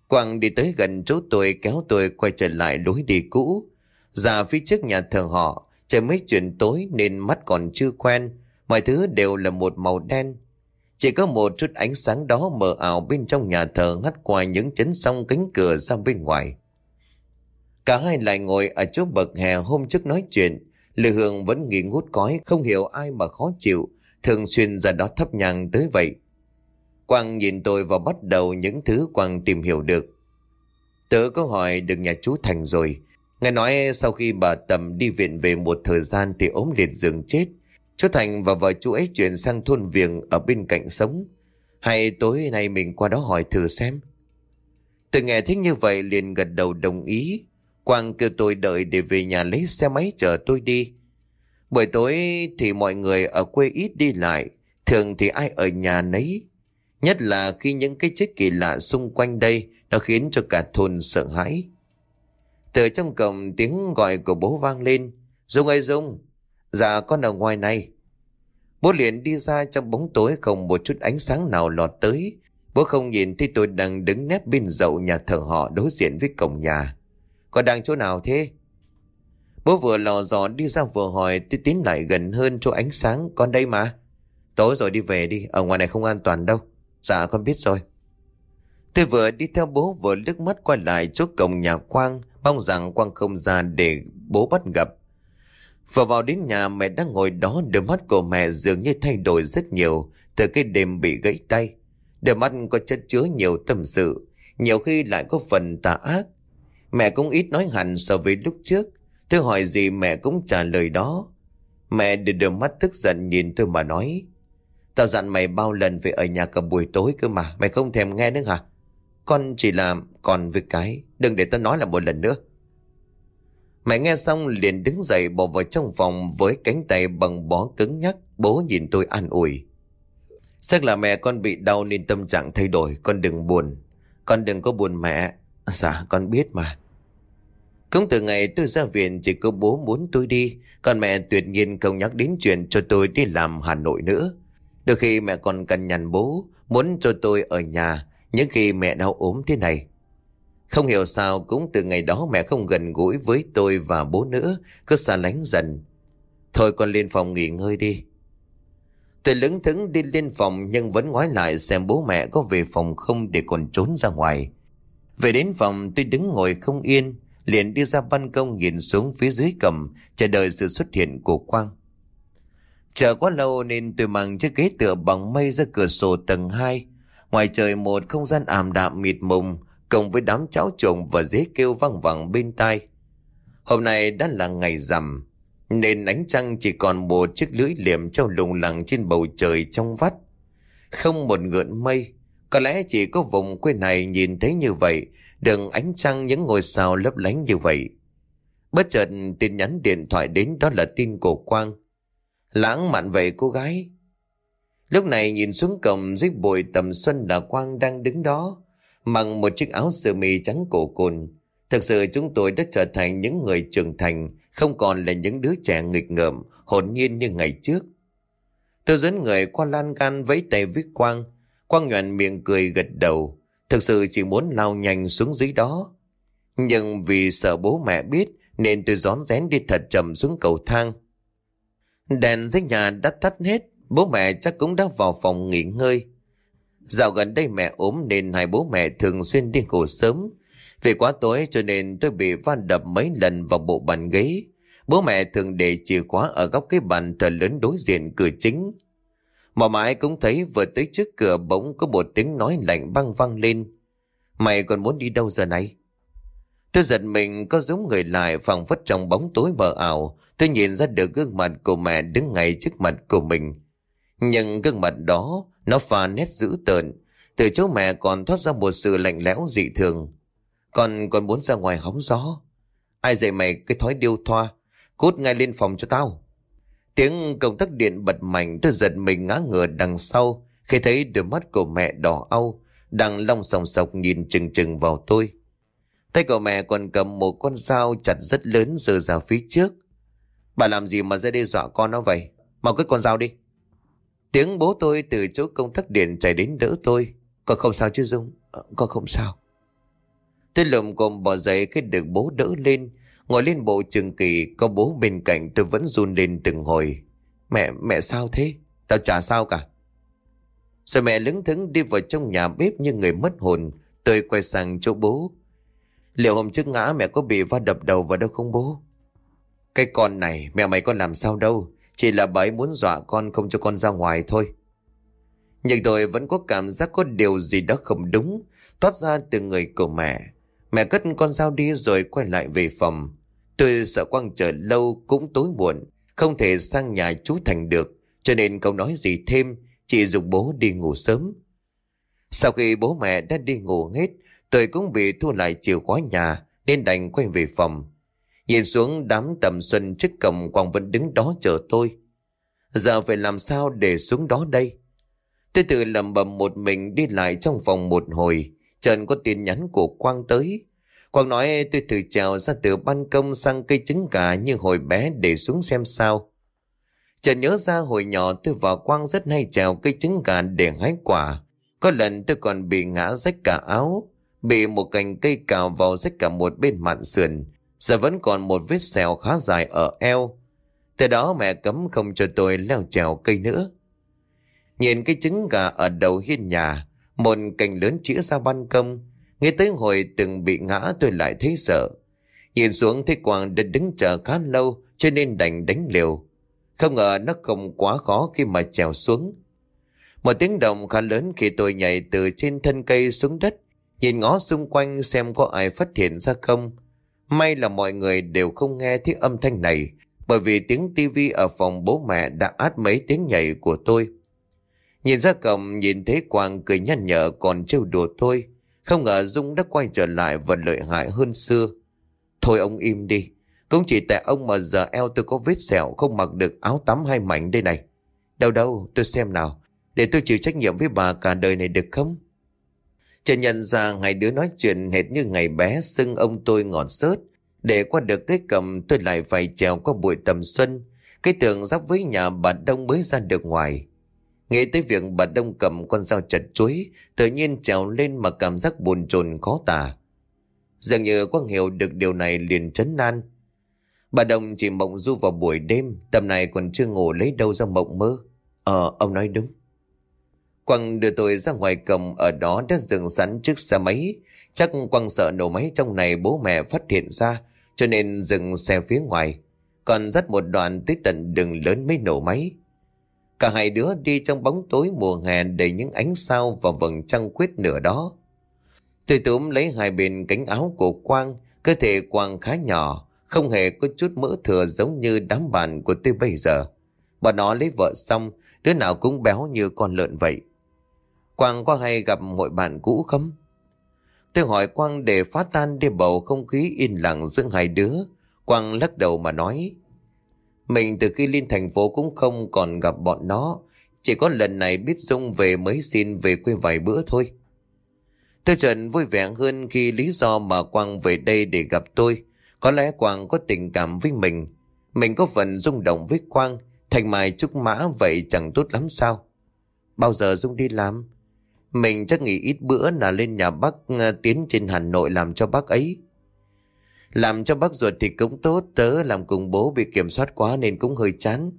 Quang đi tới gần chỗ tôi kéo tôi quay trở lại lối đi cũ. Ra phía trước nhà thờ họ, trời mấy chuyện tối nên mắt còn chưa quen. Mọi thứ đều là một màu đen. Chỉ có một chút ánh sáng đó mờ ảo bên trong nhà thờ ngắt qua những chấn song cánh cửa ra bên ngoài. Cả hai lại ngồi ở chỗ bậc hè hôm trước nói chuyện. Lê Hương vẫn nghỉ ngút cói, không hiểu ai mà khó chịu, thường xuyên ra đó thấp nhang tới vậy. Quang nhìn tôi và bắt đầu những thứ Quang tìm hiểu được. Tớ có hỏi được nhà chú Thành rồi. Nghe nói sau khi bà Tầm đi viện về một thời gian thì ốm liệt giường chết. Chú Thành và vợ chú ấy chuyển sang thôn viềng ở bên cạnh sống. Hay tối nay mình qua đó hỏi thử xem. Tôi nghe thích như vậy liền gật đầu đồng ý. Quang kêu tôi đợi để về nhà lấy xe máy chở tôi đi. Buổi tối thì mọi người ở quê ít đi lại, thường thì ai ở nhà nấy. Nhất là khi những cái chết kỳ lạ xung quanh đây nó khiến cho cả thôn sợ hãi. Từ trong cổng tiếng gọi của bố vang lên. Dung ơi Dung, dạ con ở ngoài này. Bố liền đi ra trong bóng tối không một chút ánh sáng nào lọt tới. Bố không nhìn thấy tôi đang đứng nép bên dậu nhà thờ họ đối diện với cổng nhà. Con đang chỗ nào thế? Bố vừa lò dò đi ra vừa hỏi tôi tiến lại gần hơn chỗ ánh sáng. Con đây mà. Tối rồi đi về đi, ở ngoài này không an toàn đâu. Dạ con biết rồi. Tôi vừa đi theo bố vừa nước mắt qua lại chỗ cổng nhà Quang, mong rằng Quang không ra để bố bắt gặp. Vừa vào đến nhà mẹ đang ngồi đó, đôi mắt của mẹ dường như thay đổi rất nhiều từ cái đêm bị gãy tay. Đôi mắt có chất chứa nhiều tâm sự, nhiều khi lại có phần tà ác. Mẹ cũng ít nói hẳn so với lúc trước, tôi hỏi gì mẹ cũng trả lời đó. Mẹ đưa đôi mắt tức giận nhìn tôi mà nói. Tao dặn mày bao lần về ở nhà cả buổi tối cơ mà, mày không thèm nghe nữa hả? Con chỉ là còn việc cái, đừng để tao nói là một lần nữa. Mẹ nghe xong liền đứng dậy bỏ vào trong phòng với cánh tay bằng bó cứng nhắc, bố nhìn tôi an ủi. Chắc là mẹ con bị đau nên tâm trạng thay đổi, con đừng buồn. Con đừng có buồn mẹ. Dạ, con biết mà. Cũng từ ngày tôi ra viện chỉ có bố muốn tôi đi, còn mẹ tuyệt nhiên không nhắc đến chuyện cho tôi đi làm Hà Nội nữa. Đôi khi mẹ còn cần nhằn bố, muốn cho tôi ở nhà, những khi mẹ đau ốm thế này. Không hiểu sao cũng từ ngày đó mẹ không gần gũi với tôi và bố nữa, cứ xa lánh dần. Thôi con lên phòng nghỉ ngơi đi. Tôi lững thững đi lên phòng nhưng vẫn ngoái lại xem bố mẹ có về phòng không để còn trốn ra ngoài. Về đến phòng tôi đứng ngồi không yên, liền đi ra ban công nhìn xuống phía dưới cầm, chờ đợi sự xuất hiện của Quang. Chờ quá lâu nên tôi mang chiếc ghế tựa bằng mây ra cửa sổ tầng 2. Ngoài trời một không gian ảm đạm mịt mùng, cộng với đám cháo trộn và dế kêu văng vẳng bên tai. Hôm nay đã là ngày rằm, nên ánh trăng chỉ còn một chiếc lưỡi liềm treo lùng lẳng trên bầu trời trong vắt. Không một ngượn mây, có lẽ chỉ có vùng quê này nhìn thấy như vậy, đừng ánh trăng những ngôi sao lấp lánh như vậy. Bất chợt tin nhắn điện thoại đến đó là tin của Quang. Lãng mạn vậy cô gái. Lúc này nhìn xuống cổng dưới bụi tầm xuân là Quang đang đứng đó, mặc một chiếc áo sơ mi trắng cổ cồn. Thực sự chúng tôi đã trở thành những người trưởng thành, không còn là những đứa trẻ nghịch ngợm, hồn nhiên như ngày trước. Tôi dẫn người qua lan can vẫy tay với Quang. Quang nhoạn miệng cười gật đầu. Thực sự chỉ muốn lao nhanh xuống dưới đó. Nhưng vì sợ bố mẹ biết nên tôi rón rén đi thật chậm xuống cầu thang. Đèn dưới nhà đã tắt hết, bố mẹ chắc cũng đã vào phòng nghỉ ngơi. Dạo gần đây mẹ ốm nên hai bố mẹ thường xuyên đi ngủ sớm. Vì quá tối cho nên tôi bị van đập mấy lần vào bộ bàn ghế. Bố mẹ thường để chìa khóa ở góc cái bàn thờ lớn đối diện cửa chính. Mà mãi cũng thấy vừa tới trước cửa bỗng có một tiếng nói lạnh băng văng lên. Mày còn muốn đi đâu giờ này? Tôi giật mình có giống người lại phẳng phất trong bóng tối mờ ảo. Tôi nhìn ra được gương mặt của mẹ đứng ngay trước mặt của mình. Nhưng gương mặt đó, nó pha nét dữ tợn. Từ chỗ mẹ còn thoát ra một sự lạnh lẽo dị thường. Còn còn muốn ra ngoài hóng gió. Ai dạy mày cái thói điêu thoa. Cút ngay lên phòng cho tao. Tiếng công tắc điện bật mạnh, tôi giật mình ngã ngửa đằng sau, khi thấy đôi mắt của mẹ đỏ au, đang long sòng sọc nhìn chừng chừng vào tôi. Tay của mẹ còn cầm một con dao chặt rất lớn giơ ra phía trước. Bà làm gì mà ra đe dọa con nó vậy? Mau cái con dao đi. Tiếng bố tôi từ chỗ công tắc điện chạy đến đỡ tôi. Con không sao chứ Dung? Ờ, con không sao. Tôi lùm cồm bỏ dậy cái được bố đỡ lên. Ngồi lên bộ trường kỳ có bố bên cạnh tôi vẫn run lên từng hồi. Mẹ, mẹ sao thế? Tao chả sao cả. Rồi mẹ lững thững đi vào trong nhà bếp như người mất hồn. Tôi quay sang chỗ bố. Liệu hôm trước ngã mẹ có bị va đập đầu vào đâu không bố? Cái con này, mẹ mày có làm sao đâu. Chỉ là bà ấy muốn dọa con không cho con ra ngoài thôi. Nhưng tôi vẫn có cảm giác có điều gì đó không đúng. Thoát ra từ người của mẹ. Mẹ cất con dao đi rồi quay lại về phòng. Tôi sợ quang chờ lâu cũng tối muộn. Không thể sang nhà chú Thành được. Cho nên không nói gì thêm. Chỉ dùng bố đi ngủ sớm. Sau khi bố mẹ đã đi ngủ hết. Tôi cũng bị thu lại chìa khóa nhà. Nên đành quay về phòng. Nhìn xuống đám tầm xuân trước cổng Quang vẫn đứng đó chờ tôi. Giờ phải làm sao để xuống đó đây? Tôi tự lầm bầm một mình đi lại trong phòng một hồi. Trần có tin nhắn của Quang tới. Quang nói tôi thử trèo ra từ ban công sang cây trứng gà như hồi bé để xuống xem sao. Trần nhớ ra hồi nhỏ tôi và Quang rất hay trèo cây trứng gà để hái quả. Có lần tôi còn bị ngã rách cả áo, bị một cành cây cào vào rách cả một bên mạn sườn. Giờ vẫn còn một vết sẹo khá dài ở eo. Từ đó mẹ cấm không cho tôi leo trèo cây nữa. Nhìn cái trứng gà ở đầu hiên nhà, một cành lớn chĩa ra ban công. Nghe tới hồi từng bị ngã tôi lại thấy sợ. Nhìn xuống thấy Quang đã đứng chờ khá lâu cho nên đành đánh liều. Không ngờ nó không quá khó khi mà trèo xuống. Một tiếng động khá lớn khi tôi nhảy từ trên thân cây xuống đất. Nhìn ngó xung quanh xem có ai phát hiện ra không. May là mọi người đều không nghe thấy âm thanh này, bởi vì tiếng tivi ở phòng bố mẹ đã át mấy tiếng nhảy của tôi. Nhìn ra cổng nhìn thấy Quang cười nhăn nhở còn trêu đùa thôi. Không ngờ Dung đã quay trở lại và lợi hại hơn xưa. Thôi ông im đi. Cũng chỉ tại ông mà giờ eo tôi có vết sẹo, không mặc được áo tắm hay mảnh đây này. Đâu đâu, tôi xem nào. Để tôi chịu trách nhiệm với bà cả đời này được không? Chợt nhận ra ngày đứa nói chuyện hệt như ngày bé xưng ông tôi ngọn sớt. Để qua được cái cầm tôi lại phải trèo qua bụi tầm xuân. Cái tường giáp với nhà bà Đông mới ra được ngoài. Nghĩ tới việc bà Đông cầm con dao chặt chuối, tự nhiên trèo lên mà cảm giác buồn chồn khó tả. Dường như Quang hiểu được điều này liền chấn nan. Bà Đông chỉ mộng du vào buổi đêm, tầm này còn chưa ngủ lấy đâu ra mộng mơ. Ờ, ông nói đúng. Quang đưa tôi ra ngoài cầm ở đó đã dừng sẵn trước xe máy. Chắc Quang sợ nổ máy trong này bố mẹ phát hiện ra, cho nên dừng xe phía ngoài. Còn dắt một đoạn tới tận đường lớn mới nổ máy. Cả hai đứa đi trong bóng tối mùa hè đầy những ánh sao và vầng trăng quyết nửa đó. Tôi túm lấy hai bên cánh áo của Quang, cơ thể Quang khá nhỏ, không hề có chút mỡ thừa giống như đám bạn của tôi bây giờ. Bọn nó lấy vợ xong, đứa nào cũng béo như con lợn vậy. Quang có hay gặp hội bạn cũ không? Tôi hỏi Quang để phá tan đi bầu không khí yên lặng giữa hai đứa. Quang lắc đầu mà nói. Mình từ khi lên thành phố cũng không còn gặp bọn nó. Chỉ có lần này biết Dung về mới xin về quê vài bữa thôi. Tôi trần vui vẻ hơn khi lý do mà Quang về đây để gặp tôi. Có lẽ Quang có tình cảm với mình. Mình có phần rung động với Quang. Thành Mai trúc mã vậy chẳng tốt lắm sao? Bao giờ Dung đi làm? Mình chắc nghỉ ít bữa là lên nhà bác ờ, tiến trên Hà Nội làm cho bác ấy. Làm cho bác ruột thì cũng tốt, tớ làm cùng bố bị kiểm soát quá nên cũng hơi chán.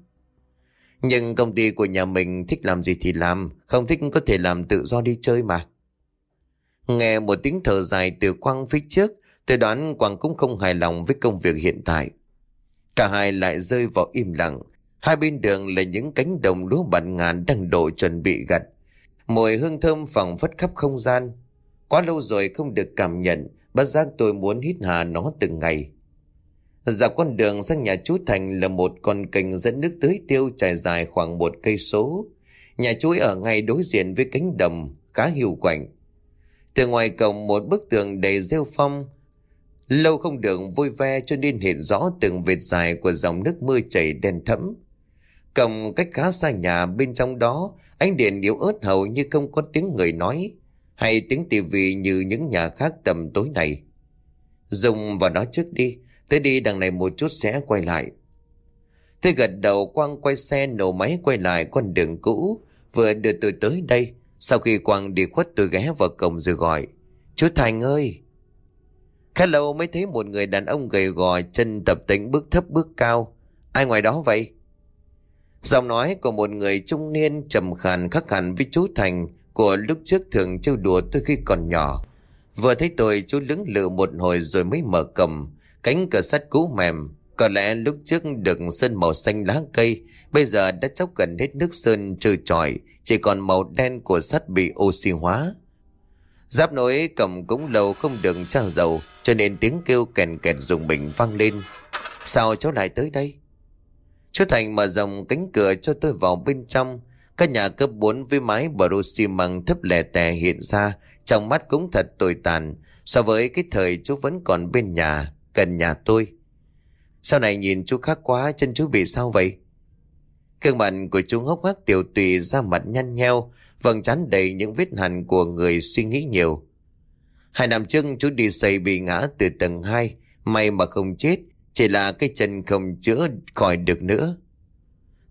Nhưng công ty của nhà mình thích làm gì thì làm, không thích có thể làm tự do đi chơi mà. Nghe một tiếng thở dài từ Quang phía trước, tôi đoán Quang cũng không hài lòng với công việc hiện tại. Cả hai lại rơi vào im lặng, hai bên đường là những cánh đồng lúa bận ngàn đang đổ chuẩn bị gặt. Mùi hương thơm phẳng phất khắp không gian. Quá lâu rồi không được cảm nhận, bất giác tôi muốn hít hà nó từng ngày. Dọc con đường sang nhà chú Thành là một con kênh dẫn nước tưới tiêu trải dài khoảng một cây số. Nhà chú ở ngay đối diện với cánh đồng, khá hiu quạnh. Từ ngoài cổng một bức tường đầy rêu phong. Lâu không được vui ve cho nên hiện rõ từng vệt dài của dòng nước mưa chảy đen thẫm. Cổng cách khá xa nhà bên trong đó, ánh điện yếu ớt hầu như không có tiếng người nói, hay tiếng tivi như những nhà khác tầm tối này. Dùng vào nó trước đi, tới đi đằng này một chút sẽ quay lại. Thế gật đầu Quang quay xe nổ máy quay lại con đường cũ, vừa đưa tôi tới đây. Sau khi Quang đi khuất tôi ghé vào cổng rồi gọi. Chú Thành ơi! Khá lâu mới thấy một người đàn ông gầy gò chân tập tính bước thấp bước cao. Ai ngoài đó vậy? Giọng nói của một người trung niên trầm khàn khắc hẳn với chú Thành của lúc trước thường trêu đùa tôi khi còn nhỏ. Vừa thấy tôi chú lưỡng lự một hồi rồi mới mở cầm, cánh cửa sắt cũ mềm. Có lẽ lúc trước được sơn màu xanh lá cây, bây giờ đã chóc gần hết nước sơn trừ trọi, chỉ còn màu đen của sắt bị oxy hóa. Giáp nối cầm cũng lâu không được trang dầu, cho nên tiếng kêu kèn kẹt dùng bình vang lên. Sao cháu lại tới đây? Chú Thành mở rộng cánh cửa cho tôi vào bên trong. các nhà cấp 4 với mái bờ rô xi măng thấp lẻ tè hiện ra, trong mắt cũng thật tồi tàn. So với cái thời chú vẫn còn bên nhà, gần nhà tôi. Sau này nhìn chú khác quá, chân chú bị sao vậy? Cương mặt của chú hốc hác tiểu tùy ra mặt nhăn nheo, vầng trán đầy những vết hằn của người suy nghĩ nhiều. Hai năm trước chú đi xây bị ngã từ tầng 2, may mà không chết, chỉ là cái chân không chữa khỏi được nữa.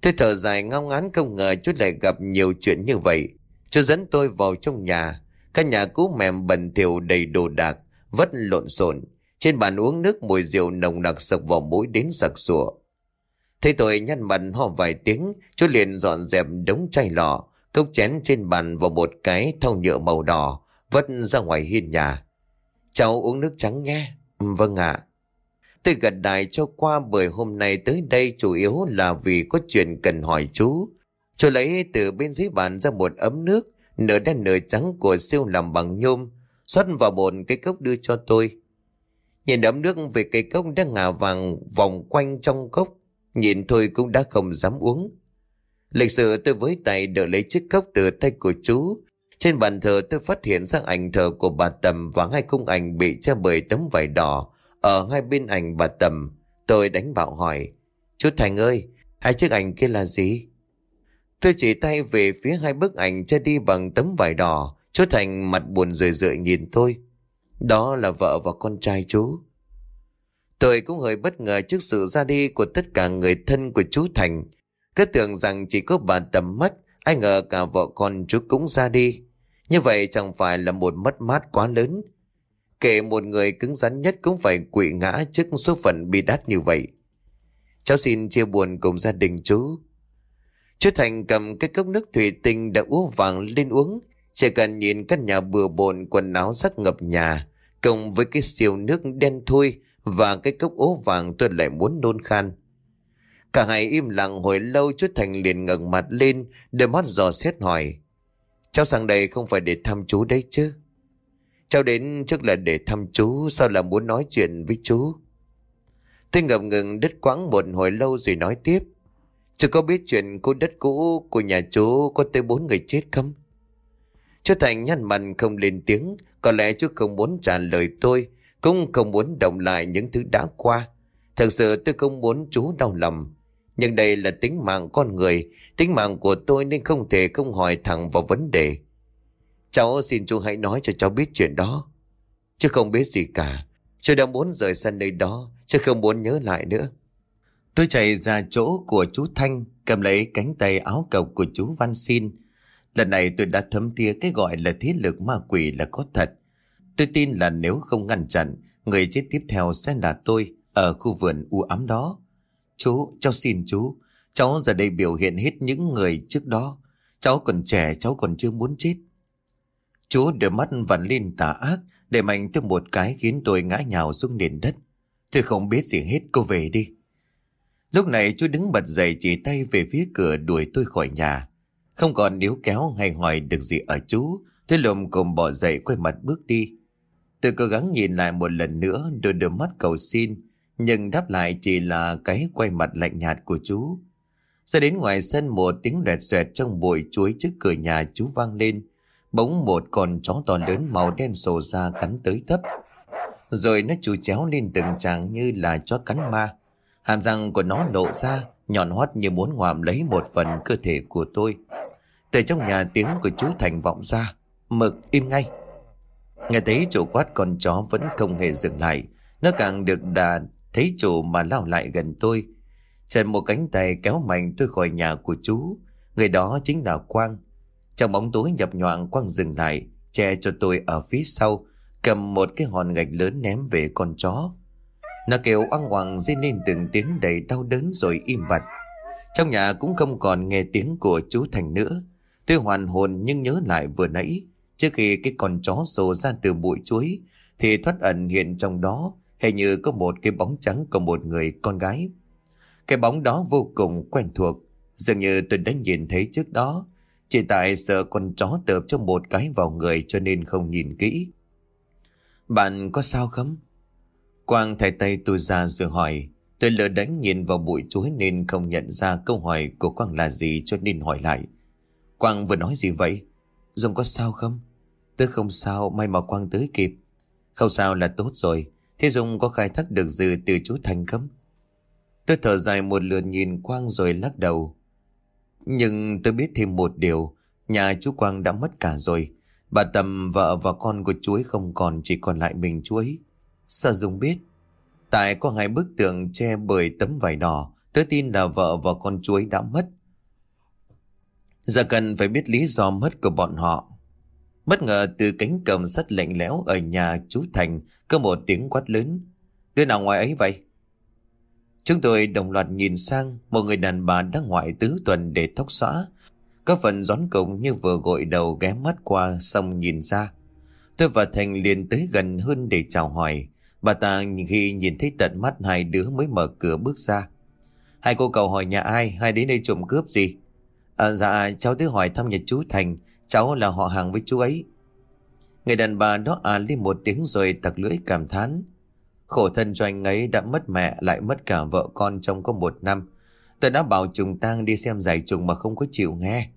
Thế thở dài ngao ngán không ngờ chú lại gặp nhiều chuyện như vậy. Chú dẫn tôi vào trong nhà. Căn nhà cũ mềm bẩn thỉu đầy đồ đạc, vất lộn xộn. Trên bàn uống nước mùi rượu nồng nặc sộc vào mũi đến sặc sụa. Thấy tôi nhăn mặt ho vài tiếng, chú liền dọn dẹp đống chai lọ, cốc chén trên bàn vào một cái thau nhựa màu đỏ, vất ra ngoài hiên nhà. Cháu uống nước trắng nhé. Vâng ạ. Tôi gật đại cho qua bởi hôm nay tới đây chủ yếu là vì có chuyện cần hỏi chú. Chú lấy từ bên dưới bàn ra một ấm nước, nửa đen nửa trắng của siêu làm bằng nhôm, xót vào một cái cốc đưa cho tôi. Nhìn ấm nước về cây cốc đang ngả vàng vòng quanh trong cốc, nhìn thôi cũng đã không dám uống. Lịch sự tôi với tay đỡ lấy chiếc cốc từ tay của chú. Trên bàn thờ tôi phát hiện ra ảnh thờ của bà Tầm và hai cung ảnh bị che bởi tấm vải đỏ ở hai bên ảnh bà Tầm, tôi đánh bạo hỏi. Chú Thành ơi, hai chiếc ảnh kia là gì? Tôi chỉ tay về phía hai bức ảnh che đi bằng tấm vải đỏ. Chú Thành mặt buồn rười rượi nhìn tôi. Đó là vợ và con trai chú. Tôi cũng hơi bất ngờ trước sự ra đi của tất cả người thân của chú Thành. Cứ tưởng rằng chỉ có bà Tầm mất, ai ngờ cả vợ con chú cũng ra đi. Như vậy chẳng phải là một mất mát quá lớn Kể một người cứng rắn nhất cũng phải quỵ ngã trước số phận bị đắt như vậy. Cháu xin chia buồn cùng gia đình chú. Chú Thành cầm cái cốc nước thủy tinh đã uống vàng lên uống. Chỉ cần nhìn căn nhà bừa bộn quần áo rắc ngập nhà. Cộng với cái siêu nước đen thui và cái cốc ố vàng tôi lại muốn nôn khan. Cả hai im lặng hồi lâu chú Thành liền ngẩng mặt lên, đôi mắt dò xét hỏi. Cháu sang đây không phải để thăm chú đấy chứ? Cháu đến trước là để thăm chú, sao là muốn nói chuyện với chú? Tôi ngập ngừng đứt quãng một hồi lâu rồi nói tiếp. Chú có biết chuyện cô đất cũ của nhà chú có tới bốn người chết không? Chú Thành nhăn mặt không lên tiếng, có lẽ chú không muốn trả lời tôi, cũng không muốn động lại những thứ đã qua. Thật sự tôi không muốn chú đau lòng. Nhưng đây là tính mạng con người, tính mạng của tôi nên không thể không hỏi thẳng vào vấn đề. Cháu xin chú hãy nói cho cháu biết chuyện đó. Chứ không biết gì cả. Chú đang muốn rời sân nơi đó, chứ không muốn nhớ lại nữa. Tôi chạy ra chỗ của chú Thanh, cầm lấy cánh tay áo cộc của chú Văn Xin. Lần này tôi đã thấm thía cái gọi là thế lực ma quỷ là có thật. Tôi tin là nếu không ngăn chặn, người chết tiếp theo sẽ là tôi ở khu vườn u ám đó. Chú, cháu xin chú, cháu giờ đây biểu hiện hết những người trước đó. Cháu còn trẻ, cháu còn chưa muốn chết. Chú đưa mắt vặn lên tà ác, để mạnh tôi một cái khiến tôi ngã nhào xuống nền đất. Tôi không biết gì hết, cô về đi. Lúc này chú đứng bật dậy chỉ tay về phía cửa đuổi tôi khỏi nhà. Không còn níu kéo hay hỏi được gì ở chú, tôi lùm cùng bỏ dậy quay mặt bước đi. Tôi cố gắng nhìn lại một lần nữa đôi đôi mắt cầu xin, nhưng đáp lại chỉ là cái quay mặt lạnh nhạt của chú. Ra đến ngoài sân một tiếng lẹt xoẹt trong bụi chuối trước cửa nhà chú vang lên. Bỗng một con chó to lớn màu đen sổ ra cắn tới thấp. Rồi nó chú chéo lên từng tràng như là chó cắn ma. Hàm răng của nó lộ ra, nhọn hoắt như muốn ngoạm lấy một phần cơ thể của tôi. Từ trong nhà tiếng của chú Thành vọng ra. Mực im ngay. Nghe thấy chủ quát con chó vẫn không hề dừng lại. Nó càng được đà thấy chủ mà lao lại gần tôi. Trần một cánh tay kéo mạnh tôi khỏi nhà của chú. Người đó chính là Quang. Trong bóng tối nhập nhọn Quang dừng lại, che cho tôi ở phía sau, cầm một cái hòn gạch lớn ném về con chó. Nó kêu oang hoàng dây lên từng tiếng đầy đau đớn rồi im bặt. Trong nhà cũng không còn nghe tiếng của chú Thành nữa. Tôi hoàn hồn nhưng nhớ lại vừa nãy, trước khi cái con chó rồ ra từ bụi chuối, thì thoát ẩn hiện trong đó, hình như có một cái bóng trắng của một người con gái. Cái bóng đó vô cùng quen thuộc, dường như tôi đã nhìn thấy trước đó, chỉ tại sợ con chó tợp cho một cái vào người cho nên không nhìn kỹ. Bạn có sao không? Quang thay tay tôi ra rồi hỏi. Tôi lỡ đánh nhìn vào bụi chuối nên không nhận ra câu hỏi của Quang là gì cho nên hỏi lại. Quang vừa nói gì vậy? Dùng có sao không? Tôi không sao, may mà Quang tới kịp. Không sao là tốt rồi. Thế Dung có khai thác được gì từ chú Thành không? Tôi thở dài một lượt nhìn Quang rồi lắc đầu. Nhưng tôi biết thêm một điều. Nhà chú Quang đã mất cả rồi. Bà Tâm vợ và con của chú ấy không còn, chỉ còn lại mình chú ấy. Sao Dung biết? Tại có hai bức tượng che bởi tấm vải đỏ. Tôi tin là vợ và con chú ấy đã mất. Giờ cần phải biết lý do mất của bọn họ. Bất ngờ từ cánh cầm sắt lạnh lẽo ở nhà chú Thành, có một tiếng quát lớn. Đứa nào ngoài ấy vậy? Chúng tôi đồng loạt nhìn sang một người đàn bà đang ngoại tứ tuần để tóc xóa. Có phần gión cổng như vừa gội đầu ghé mắt qua xong nhìn ra. Tôi và Thành liền tới gần hơn để chào hỏi. Bà ta khi nhìn thấy tận mắt hai đứa mới mở cửa bước ra. Hai cô cậu hỏi nhà ai, hai đến đây trộm cướp gì? À, dạ, cháu tới hỏi thăm nhà chú Thành, cháu là họ hàng với chú ấy. Người đàn bà đó à lên một tiếng rồi tặc lưỡi cảm thán. Khổ thân cho anh ấy đã mất mẹ lại mất cả vợ con trong có một năm. Tôi đã bảo trùng tang đi xem giải trùng mà không có chịu nghe.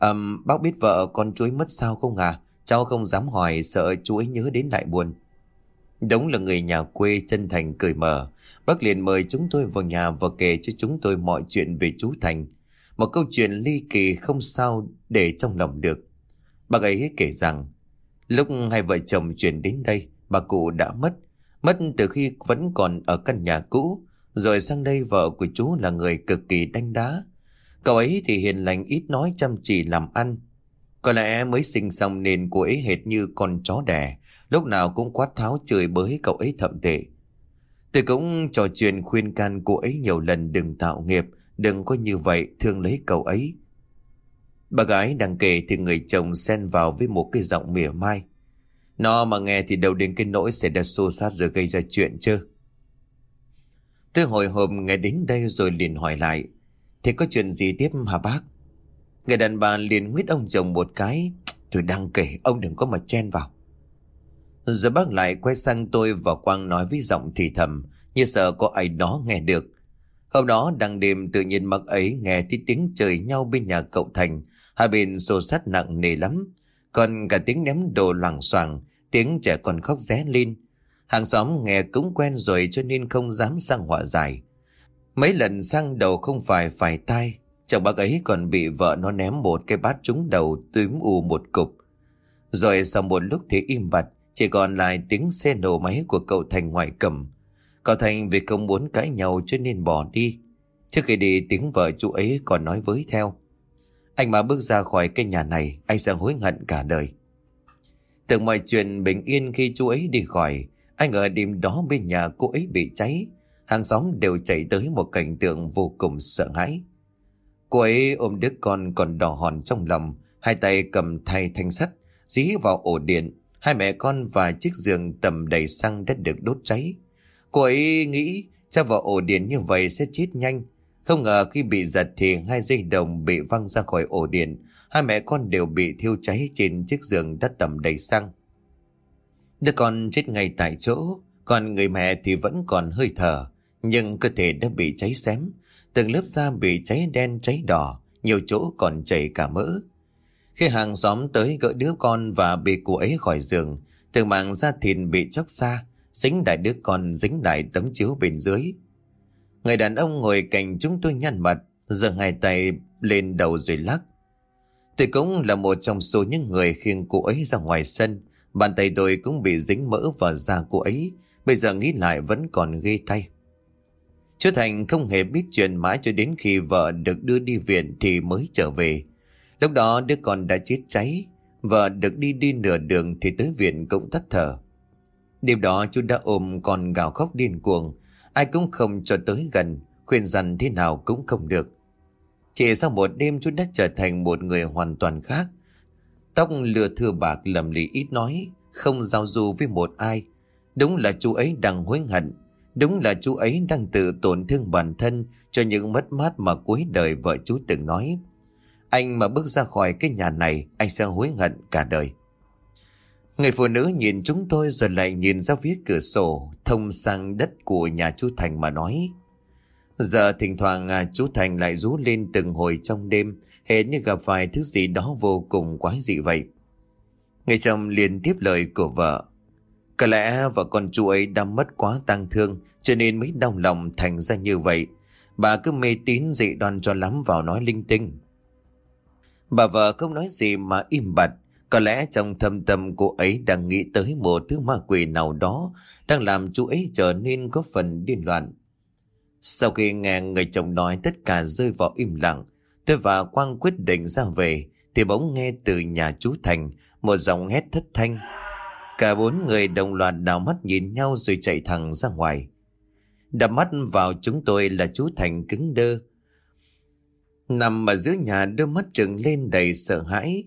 Um, bác biết vợ con chuối mất sao không à? Cháu không dám hỏi sợ chú ấy nhớ đến lại buồn. Đúng là người nhà quê chân thành cười mở. Bác liền mời chúng tôi vào nhà và kể cho chúng tôi mọi chuyện về chú Thành. Một câu chuyện ly kỳ không sao để trong lòng được. Bác ấy kể rằng, lúc hai vợ chồng chuyển đến đây, bà cụ đã mất. Mất từ khi vẫn còn ở căn nhà cũ. Rồi sang đây vợ của chú là người cực kỳ đanh đá. Cậu ấy thì hiền lành ít nói chăm chỉ làm ăn. Có lẽ mới sinh xong nên cô ấy hệt như con chó đẻ. Lúc nào cũng quát tháo chửi bới cậu ấy thậm tệ. Tôi cũng trò chuyện khuyên can cô ấy nhiều lần đừng tạo nghiệp, đừng có như vậy, thương lấy cậu ấy. Bà gái đang kể thì người chồng xen vào với một cái giọng mỉa mai. Nó mà nghe thì đâu đến cái nỗi sẽ ra xô sát rồi gây ra chuyện chứ. Tôi hồi hộp nghe đến đây rồi liền hỏi lại. Thế có chuyện gì tiếp hả bác? Người đàn bà liền nguyết ông chồng một cái. Tôi đang kể, ông đừng có mà chen vào. Giờ bác lại quay sang tôi và Quang nói với giọng thì thầm, như sợ có ai đó nghe được. Hôm đó đang đêm tự nhiên mặc ấy nghe thấy tiếng trời nhau bên nhà cậu Thành, hai bên xô sát nặng nề lắm. Còn cả tiếng ném đồ loảng xoảng, tiếng trẻ con khóc ré lên. Hàng xóm nghe cũng quen rồi cho nên không dám sang họa dài. Mấy lần sang đầu không phải phải tai Chồng bác ấy còn bị vợ nó ném một cái bát trúng đầu tím u một cục Rồi sau một lúc thì im bặt Chỉ còn lại tiếng xe nổ máy của cậu Thành ngoài cầm Cậu Thành vì không muốn cãi nhau cho nên bỏ đi Trước khi đi tiếng vợ chú ấy còn nói với theo anh mà bước ra khỏi cái nhà này, Anh sẽ hối hận cả đời. Tưởng mọi chuyện bình yên khi chú ấy đi khỏi, Anh ở đêm đó bên nhà cô ấy bị cháy. Hàng xóm đều chạy tới một cảnh tượng vô cùng sợ hãi. Cô ấy ôm đứa con còn đỏ hòn trong lòng, Hai tay cầm thay thanh sắt, Dí vào ổ điện. Hai mẹ con và chiếc giường tầm đầy xăng đã được đốt cháy. Cô ấy nghĩ cha vào ổ điện như vậy sẽ chết nhanh. Không ngờ khi bị giật thì hai dây đồng bị văng ra khỏi ổ điện. Hai mẹ con đều bị thiêu cháy trên chiếc giường đất tầm đầy xăng. Đứa con chết ngay tại chỗ, Còn người mẹ thì vẫn còn hơi thở, Nhưng cơ thể đã bị cháy xém. Từng lớp da bị cháy đen, cháy đỏ, Nhiều chỗ còn chảy cả mỡ. Khi hàng xóm tới gỡ đứa con Và bị cô ấy khỏi giường, Từng mạng da thịt bị chóc xa, Dính đại đứa con dính lại tấm chiếu bên dưới. Người đàn ông ngồi cạnh chúng tôi nhăn mặt, giơ hai tay lên đầu rồi lắc Tôi cũng là một trong số những người khiêng cô ấy ra ngoài sân Bàn tay tôi cũng bị dính mỡ vào da cô ấy Bây giờ nghĩ lại vẫn còn ghê tay Chú Thành không hề biết chuyện mãi cho đến khi vợ được đưa đi viện thì mới trở về. Lúc đó đứa con đã chết cháy. Vợ được đi đi nửa đường thì tới viện cũng tắt thở. Đêm đó chú đã ôm con gào khóc điên cuồng. Ai cũng không cho tới gần, khuyên dằn thế nào cũng không được. Chỉ sau một đêm chú đã trở thành một người hoàn toàn khác. Tóc lừa thưa bạc lầm lì ít nói, không giao du với một ai. Đúng là chú ấy đang hối hận Đúng là chú ấy đang tự tổn thương bản thân cho những mất mát mà cuối đời vợ chú từng nói. Anh mà bước ra khỏi cái nhà này, anh sẽ hối hận cả đời. Người phụ nữ nhìn chúng tôi rồi lại nhìn ra phía cửa sổ, thông sang đất của nhà chú Thành mà nói. Giờ thỉnh thoảng à, chú Thành lại rú lên từng hồi trong đêm, hệt như gặp phải thứ gì đó vô cùng quái dị vậy. Người chồng liền tiếp lời của vợ. Có lẽ vợ con chú ấy đã mất quá tang thương cho nên mới đau lòng thành ra như vậy. Bà cứ mê tín dị đoan cho lắm vào nói linh tinh. Bà vợ không nói gì mà im bặt. Có lẽ trong thâm tâm cô ấy đang nghĩ tới một thứ ma quỷ nào đó đang làm chú ấy trở nên có phần điên loạn. Sau khi nghe người chồng nói tất cả rơi vào im lặng, tôi và Quang quyết định ra về thì bỗng nghe từ nhà chú Thành một giọng hét thất thanh. Cả bốn người đồng loạt đào mắt nhìn nhau rồi chạy thẳng ra ngoài. Đập mắt vào chúng tôi là chú Thành cứng đơ. Nằm ở giữa nhà đôi mắt trừng lên đầy sợ hãi.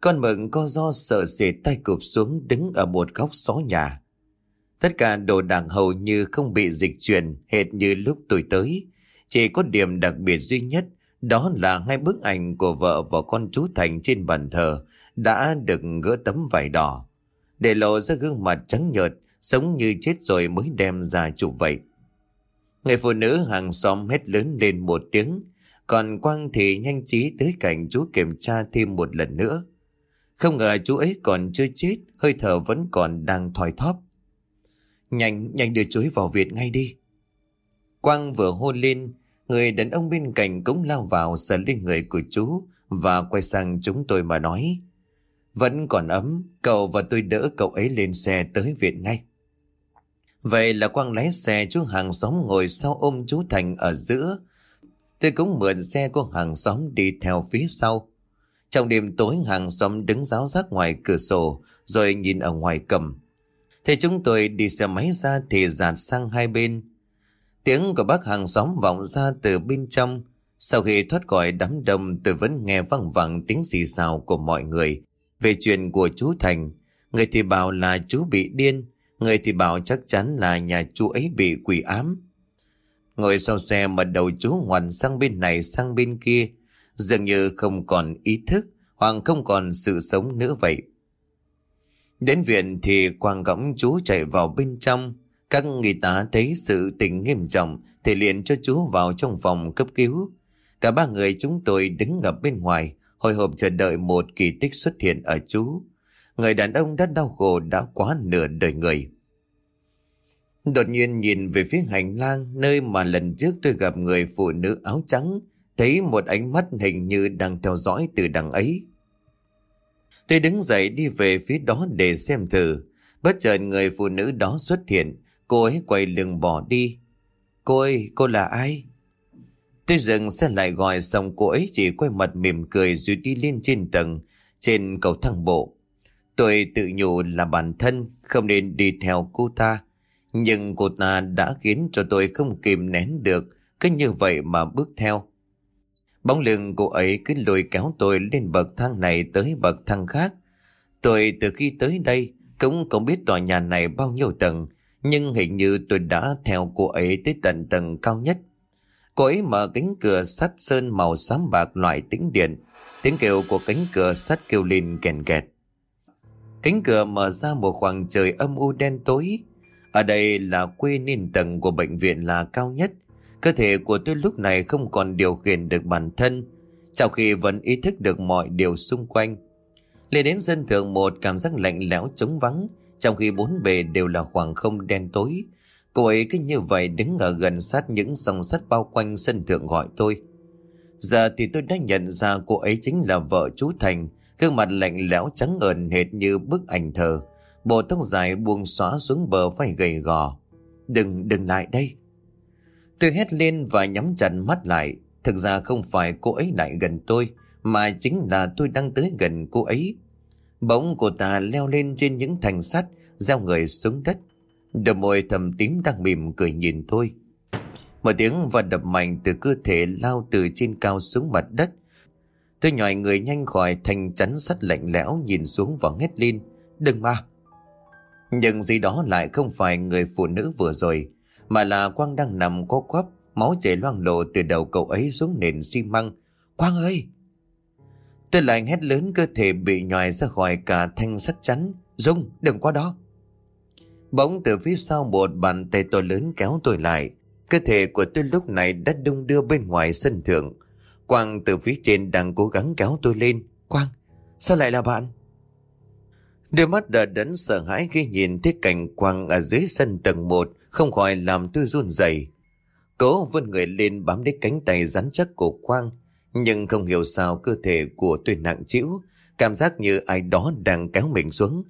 Con mừng co do sợ sệt tay cụp xuống đứng ở một góc xó nhà. Tất cả đồ đạc hầu như không bị dịch chuyển hệt như lúc tôi tới. Chỉ có điểm đặc biệt duy nhất đó là hai bức ảnh của vợ và con chú Thành trên bàn thờ đã được gỡ tấm vải đỏ để lộ ra gương mặt trắng nhợt, sống như chết rồi mới đem ra chụp vậy. Người phụ nữ hàng xóm hét lớn lên một tiếng, còn Quang thì nhanh trí tới cạnh chú kiểm tra thêm một lần nữa. Không ngờ chú ấy còn chưa chết, hơi thở vẫn còn đang thoi thóp. Nhanh, nhanh đưa chú ấy vào viện ngay đi. Quang vừa hôn lên, người đàn ông bên cạnh cũng lao vào sờ lên người của chú và quay sang chúng tôi mà nói. Vẫn còn ấm, cậu và tôi đỡ cậu ấy lên xe tới viện ngay. Vậy là Quang lái xe chú hàng xóm ngồi sau ôm chú Thành ở giữa. Tôi cũng mượn xe của hàng xóm đi theo phía sau. Trong đêm tối hàng xóm đứng giáo giác ngoài cửa sổ rồi nhìn ở ngoài cầm. Thế chúng tôi đi xe máy ra thì dạt sang hai bên. Tiếng của bác hàng xóm vọng ra từ bên trong. Sau khi thoát khỏi đám đông tôi vẫn nghe văng vẳng tiếng xì xào của mọi người về chuyện của chú Thành. Người thì bảo là chú bị điên, người thì bảo chắc chắn là nhà chú ấy bị quỷ ám. Ngồi sau xe mà đầu chú ngoằn sang bên này sang bên kia, dường như không còn ý thức hoặc không còn sự sống nữa vậy. Đến viện thì quang gõng chú chạy vào bên trong. Các người ta thấy sự tình nghiêm trọng thì liền cho chú vào trong phòng cấp cứu. Cả ba người chúng tôi đứng ở bên ngoài hồi hộp chờ đợi một kỳ tích xuất hiện ở chú. Người đàn ông đã đau khổ đã quá nửa đời người. Đột nhiên nhìn về phía hành lang nơi mà lần trước tôi gặp người phụ nữ áo trắng, thấy một ánh mắt hình như đang theo dõi từ đằng ấy. Tôi đứng dậy đi về phía đó để xem thử. Bất chợt người phụ nữ đó xuất hiện, cô ấy quay lưng bỏ đi. Cô ơi, cô là ai? Tôi dừng xe lại gọi xong cô ấy chỉ quay mặt mỉm cười rồi đi lên trên tầng, trên cầu thang bộ. Tôi tự nhủ là bản thân, không nên đi theo cô ta. Nhưng cô ta đã khiến cho tôi không kìm nén được, cứ như vậy mà bước theo. Bóng lưng cô ấy cứ lôi kéo tôi lên bậc thang này tới bậc thang khác. Tôi từ khi tới đây cũng không biết tòa nhà này bao nhiêu tầng, nhưng hình như tôi đã theo cô ấy tới tận tầng cao nhất. Cô ấy mở cánh cửa sắt sơn màu xám bạc loại tĩnh điện. Tiếng kêu của cánh cửa sắt kêu lên kèn kẹt. Cánh cửa mở ra một khoảng trời âm u đen tối. Ở đây là quê nên tầng của bệnh viện là cao nhất. Cơ thể của tôi lúc này không còn điều khiển được bản thân, trong khi vẫn ý thức được mọi điều xung quanh. Lên đến sân thượng một cảm giác lạnh lẽo trống vắng, trong khi bốn bề đều là khoảng không đen tối. Cô ấy cứ như vậy đứng ở gần sát những song sắt bao quanh sân thượng gọi tôi. Giờ thì tôi đã nhận ra cô ấy chính là vợ chú Thành, gương mặt lạnh lẽo trắng ẩn hệt như bức ảnh thờ. Bộ tóc dài buông xóa xuống bờ vai gầy gò. Đừng, đừng lại đây. Tôi hét lên và nhắm chặt mắt lại. Thực ra không phải cô ấy lại gần tôi, mà chính là tôi đang tới gần cô ấy. Bỗng cô ta leo lên trên những thành sắt, gieo người xuống đất. Đôi môi thầm tím đang mỉm cười nhìn tôi. Một tiếng và đập mạnh từ cơ thể lao từ trên cao xuống mặt đất. Tôi nhòi người nhanh khỏi thành chắn sắt lạnh lẽo nhìn xuống và hét lên. Đừng mà! Nhưng gì đó lại không phải người phụ nữ vừa rồi, mà là Quang đang nằm co quắp, máu chảy loang lộ từ đầu cậu ấy xuống nền xi măng. Quang ơi! Tôi lại hét lớn cơ thể bị nhòi ra khỏi cả thanh sắt chắn. Dung, đừng qua đó! Bỗng từ phía sau một bàn tay to lớn kéo tôi lại. Cơ thể của tôi lúc này đã đung đưa bên ngoài sân thượng. Quang từ phía trên đang cố gắng kéo tôi lên. Quang, sao lại là bạn? Đôi mắt đờ đẫn sợ hãi khi nhìn thấy cảnh Quang ở dưới sân tầng 1 không khỏi làm tôi run rẩy. Cố vươn người lên bám lấy cánh tay rắn chắc của Quang, nhưng không hiểu sao cơ thể của tôi nặng trĩu, cảm giác như ai đó đang kéo mình xuống.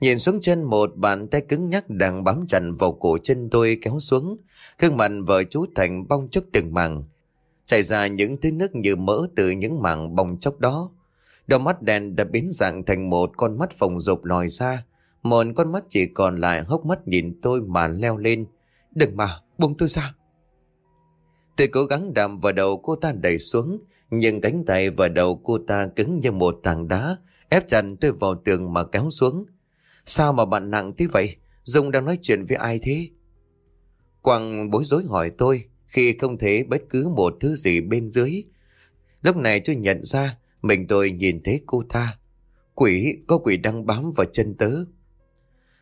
Nhìn xuống chân một bàn tay cứng nhắc đang bám chặt vào cổ chân tôi kéo xuống, gương mặt vợ chú Thành bong chốc từng màng, Xảy ra những thứ nước như mỡ từ những mảng bong chốc đó. Đôi mắt đèn đã biến dạng thành một con mắt phồng rộp lòi ra, một con mắt chỉ còn lại hốc mắt nhìn tôi mà leo lên. Đừng mà, buông tôi ra. Tôi cố gắng đạp vào đầu cô ta đẩy xuống, nhưng cánh tay và đầu cô ta cứng như một tảng đá, ép chặt tôi vào tường mà kéo xuống. Sao mà bạn nặng thế vậy? Dung đang nói chuyện với ai thế? Quang bối rối hỏi tôi khi không thấy bất cứ một thứ gì bên dưới. Lúc này tôi nhận ra mình tôi nhìn thấy cô ta. Quỷ, có quỷ đang bám vào chân tớ.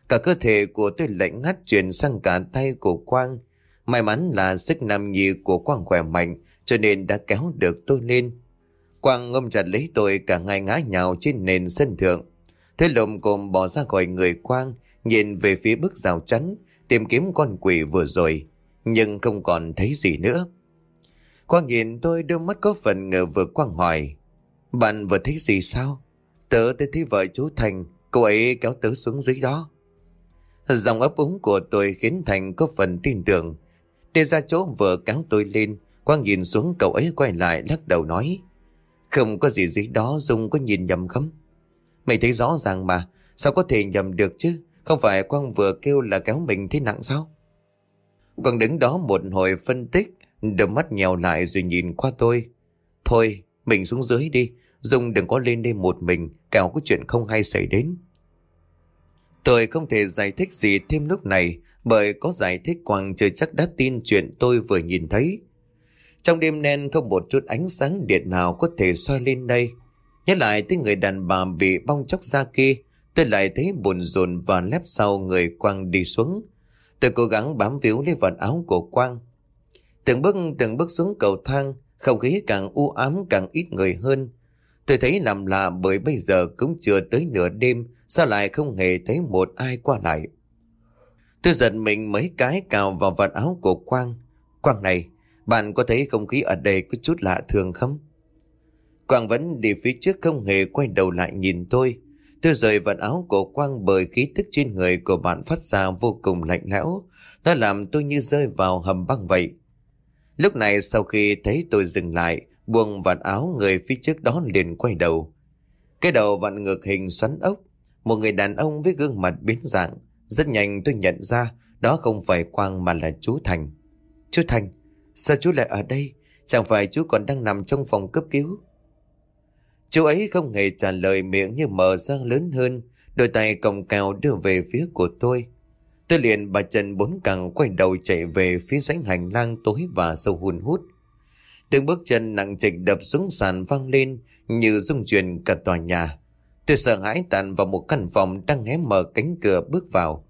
Cả cơ thể của tôi lạnh ngắt chuyển sang cả tay của Quang. May mắn là sức nam nhi của Quang khỏe mạnh cho nên đã kéo được tôi lên. Quang ngâm chặt lấy tôi cả ngày ngã nhào trên nền sân thượng. Thế lồm cồm bỏ ra khỏi người Quang, nhìn về phía bức rào chắn, tìm kiếm con quỷ vừa rồi, nhưng không còn thấy gì nữa. Quang nhìn tôi đôi mắt có phần ngờ vừa Quang hỏi, bạn vừa thấy gì sao? Tớ tới thấy vợ chú Thành, cô ấy kéo tớ xuống dưới đó. Dòng ấp úng của tôi khiến Thành có phần tin tưởng. Đi ra chỗ vừa kéo tôi lên, Quang nhìn xuống cậu ấy quay lại lắc đầu nói. Không có gì dưới đó Dung có nhìn nhầm không? Mày thấy rõ ràng mà, sao có thể nhầm được chứ? Không phải Quang vừa kêu là kéo mình thế nặng sao? Quang đứng đó một hồi phân tích, đôi mắt nhèo lại rồi nhìn qua tôi. Thôi, mình xuống dưới đi, Dung đừng có lên đây một mình, kẻo có chuyện không hay xảy đến. Tôi không thể giải thích gì thêm lúc này, bởi có giải thích Quang chưa chắc đã tin chuyện tôi vừa nhìn thấy. Trong đêm đen không một chút ánh sáng điện nào có thể soi lên đây. Nhớ lại tới người đàn bà bị bong chóc ra kia, tôi lại thấy buồn rồn và lép sau người Quang đi xuống. Tôi cố gắng bám víu lấy vật áo của Quang. Từng bước từng bước xuống cầu thang, không khí càng u ám càng ít người hơn. Tôi thấy làm lạ bởi bây giờ cũng chưa tới nửa đêm, sao lại không hề thấy một ai qua lại. Tôi giật mình mấy cái cào vào vạt áo của Quang. Quang này, bạn có thấy không khí ở đây có chút lạ thường không? Quang vẫn đi phía trước không hề quay đầu lại nhìn tôi. Tôi rời vạt áo của Quang bởi khí thức trên người của bạn phát ra vô cùng lạnh lẽo. Nó làm tôi như rơi vào hầm băng vậy. Lúc này sau khi thấy tôi dừng lại, buông vạt áo người phía trước đó liền quay đầu. Cái đầu vặn ngược hình xoắn ốc, một người đàn ông với gương mặt biến dạng. Rất nhanh tôi nhận ra đó không phải Quang mà là chú Thành. Chú Thành, sao chú lại ở đây? Chẳng phải chú còn đang nằm trong phòng cấp cứu? Chú ấy không hề trả lời miệng như mở ra lớn hơn, đôi tay còng cào đưa về phía của tôi. Tôi liền bà chân bốn cẳng quay đầu chạy về phía rãnh hành lang tối và sâu hun hút. Từng bước chân nặng trịch đập xuống sàn vang lên như rung chuyển cả tòa nhà. Tôi sợ hãi tàn vào một căn phòng đang hé mở cánh cửa bước vào.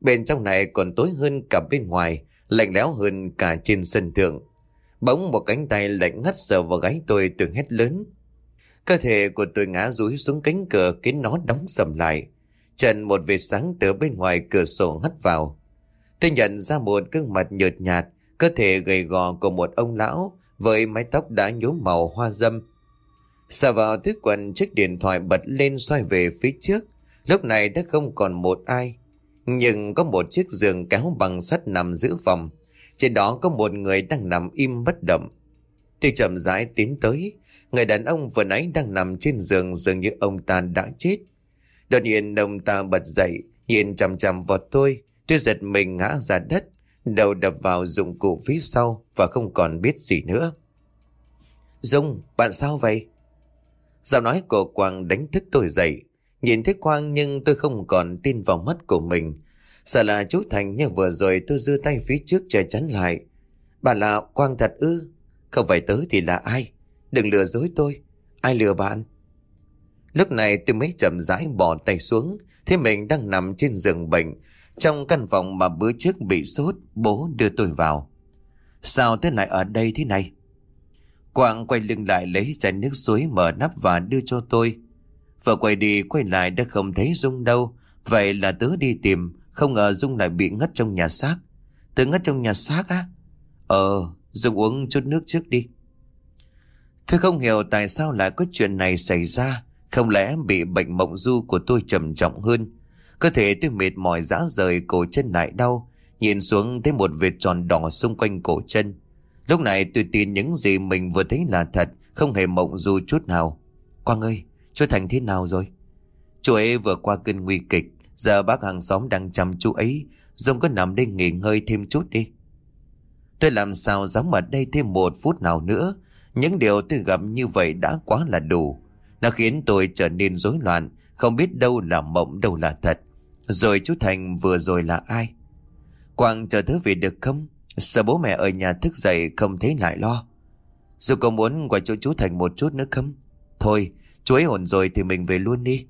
Bên trong này còn tối hơn cả bên ngoài, lạnh lẽo hơn cả trên sân thượng. Bỗng một cánh tay lạnh ngắt sờ vào gáy tôi từng hét lớn. Cơ thể của tôi ngã rúi xuống cánh cửa khiến nó đóng sầm lại. Trần một vệt sáng từ bên ngoài cửa sổ hắt vào. Tôi nhận ra một gương mặt nhợt nhạt, cơ thể gầy gò của một ông lão với mái tóc đã nhuốm màu hoa dâm. Xà vào túi quần chiếc điện thoại bật lên xoay về phía trước. Lúc này đã không còn một ai. Nhưng có một chiếc giường kéo bằng sắt nằm giữa phòng. Trên đó có một người đang nằm im bất động. Tôi chậm rãi tiến tới. Người đàn ông vừa nãy đang nằm trên giường dường như ông ta đã chết. Đột nhiên ông ta bật dậy, nhìn chằm chằm vào tôi. Tôi giật mình ngã ra đất, đầu đập vào dụng cụ phía sau và không còn biết gì nữa. Dung, bạn sao vậy? Giọng nói của Quang đánh thức tôi dậy. Nhìn thấy Quang nhưng tôi không còn tin vào mắt của mình. Sợ là chú Thành như vừa rồi tôi giơ tay phía trước che chắn lại. Bạn là Quang thật ư? Không phải tớ thì là ai? Đừng lừa dối tôi. Ai lừa bạn? Lúc này tôi mới chậm rãi bỏ tay xuống. Thế mình đang nằm trên giường bệnh. Trong căn phòng mà bữa trước bị sốt, bố đưa tôi vào. Sao tôi lại ở đây thế này? Quang quay lưng lại lấy chai nước suối mở nắp và đưa cho tôi. Vợ quay đi quay lại đã không thấy Dung đâu. Vậy là tớ đi tìm, không ngờ Dung lại bị ngất trong nhà xác. Tớ ngất trong nhà xác á? Ờ, Dung uống chút nước trước đi. Tôi không hiểu tại sao lại có chuyện này xảy ra. Không lẽ bị bệnh mộng du của tôi trầm trọng hơn. Cơ thể tôi mệt mỏi rã rời cổ chân lại đau. Nhìn xuống thấy một vệt tròn đỏ xung quanh cổ chân. Lúc này tôi tin những gì mình vừa thấy là thật, không hề mộng du chút nào. Quang ơi, chú Thành thế nào rồi? Chú ấy vừa qua cơn nguy kịch, giờ bác hàng xóm đang chăm chú ấy, dông có nằm đây nghỉ ngơi thêm chút đi. Tôi làm sao dám ở đây thêm một phút nào nữa, những điều tôi gặp như vậy đã quá là đủ. Nó khiến tôi trở nên rối loạn, không biết đâu là mộng đâu là thật. Rồi chú Thành vừa rồi là ai? Quang chờ thứ về được không? Sợ bố mẹ ở nhà thức dậy không thấy lại lo. Dù có muốn qua chỗ chú Thành một chút nữa không? Thôi, chú ấy ổn rồi thì mình về luôn đi.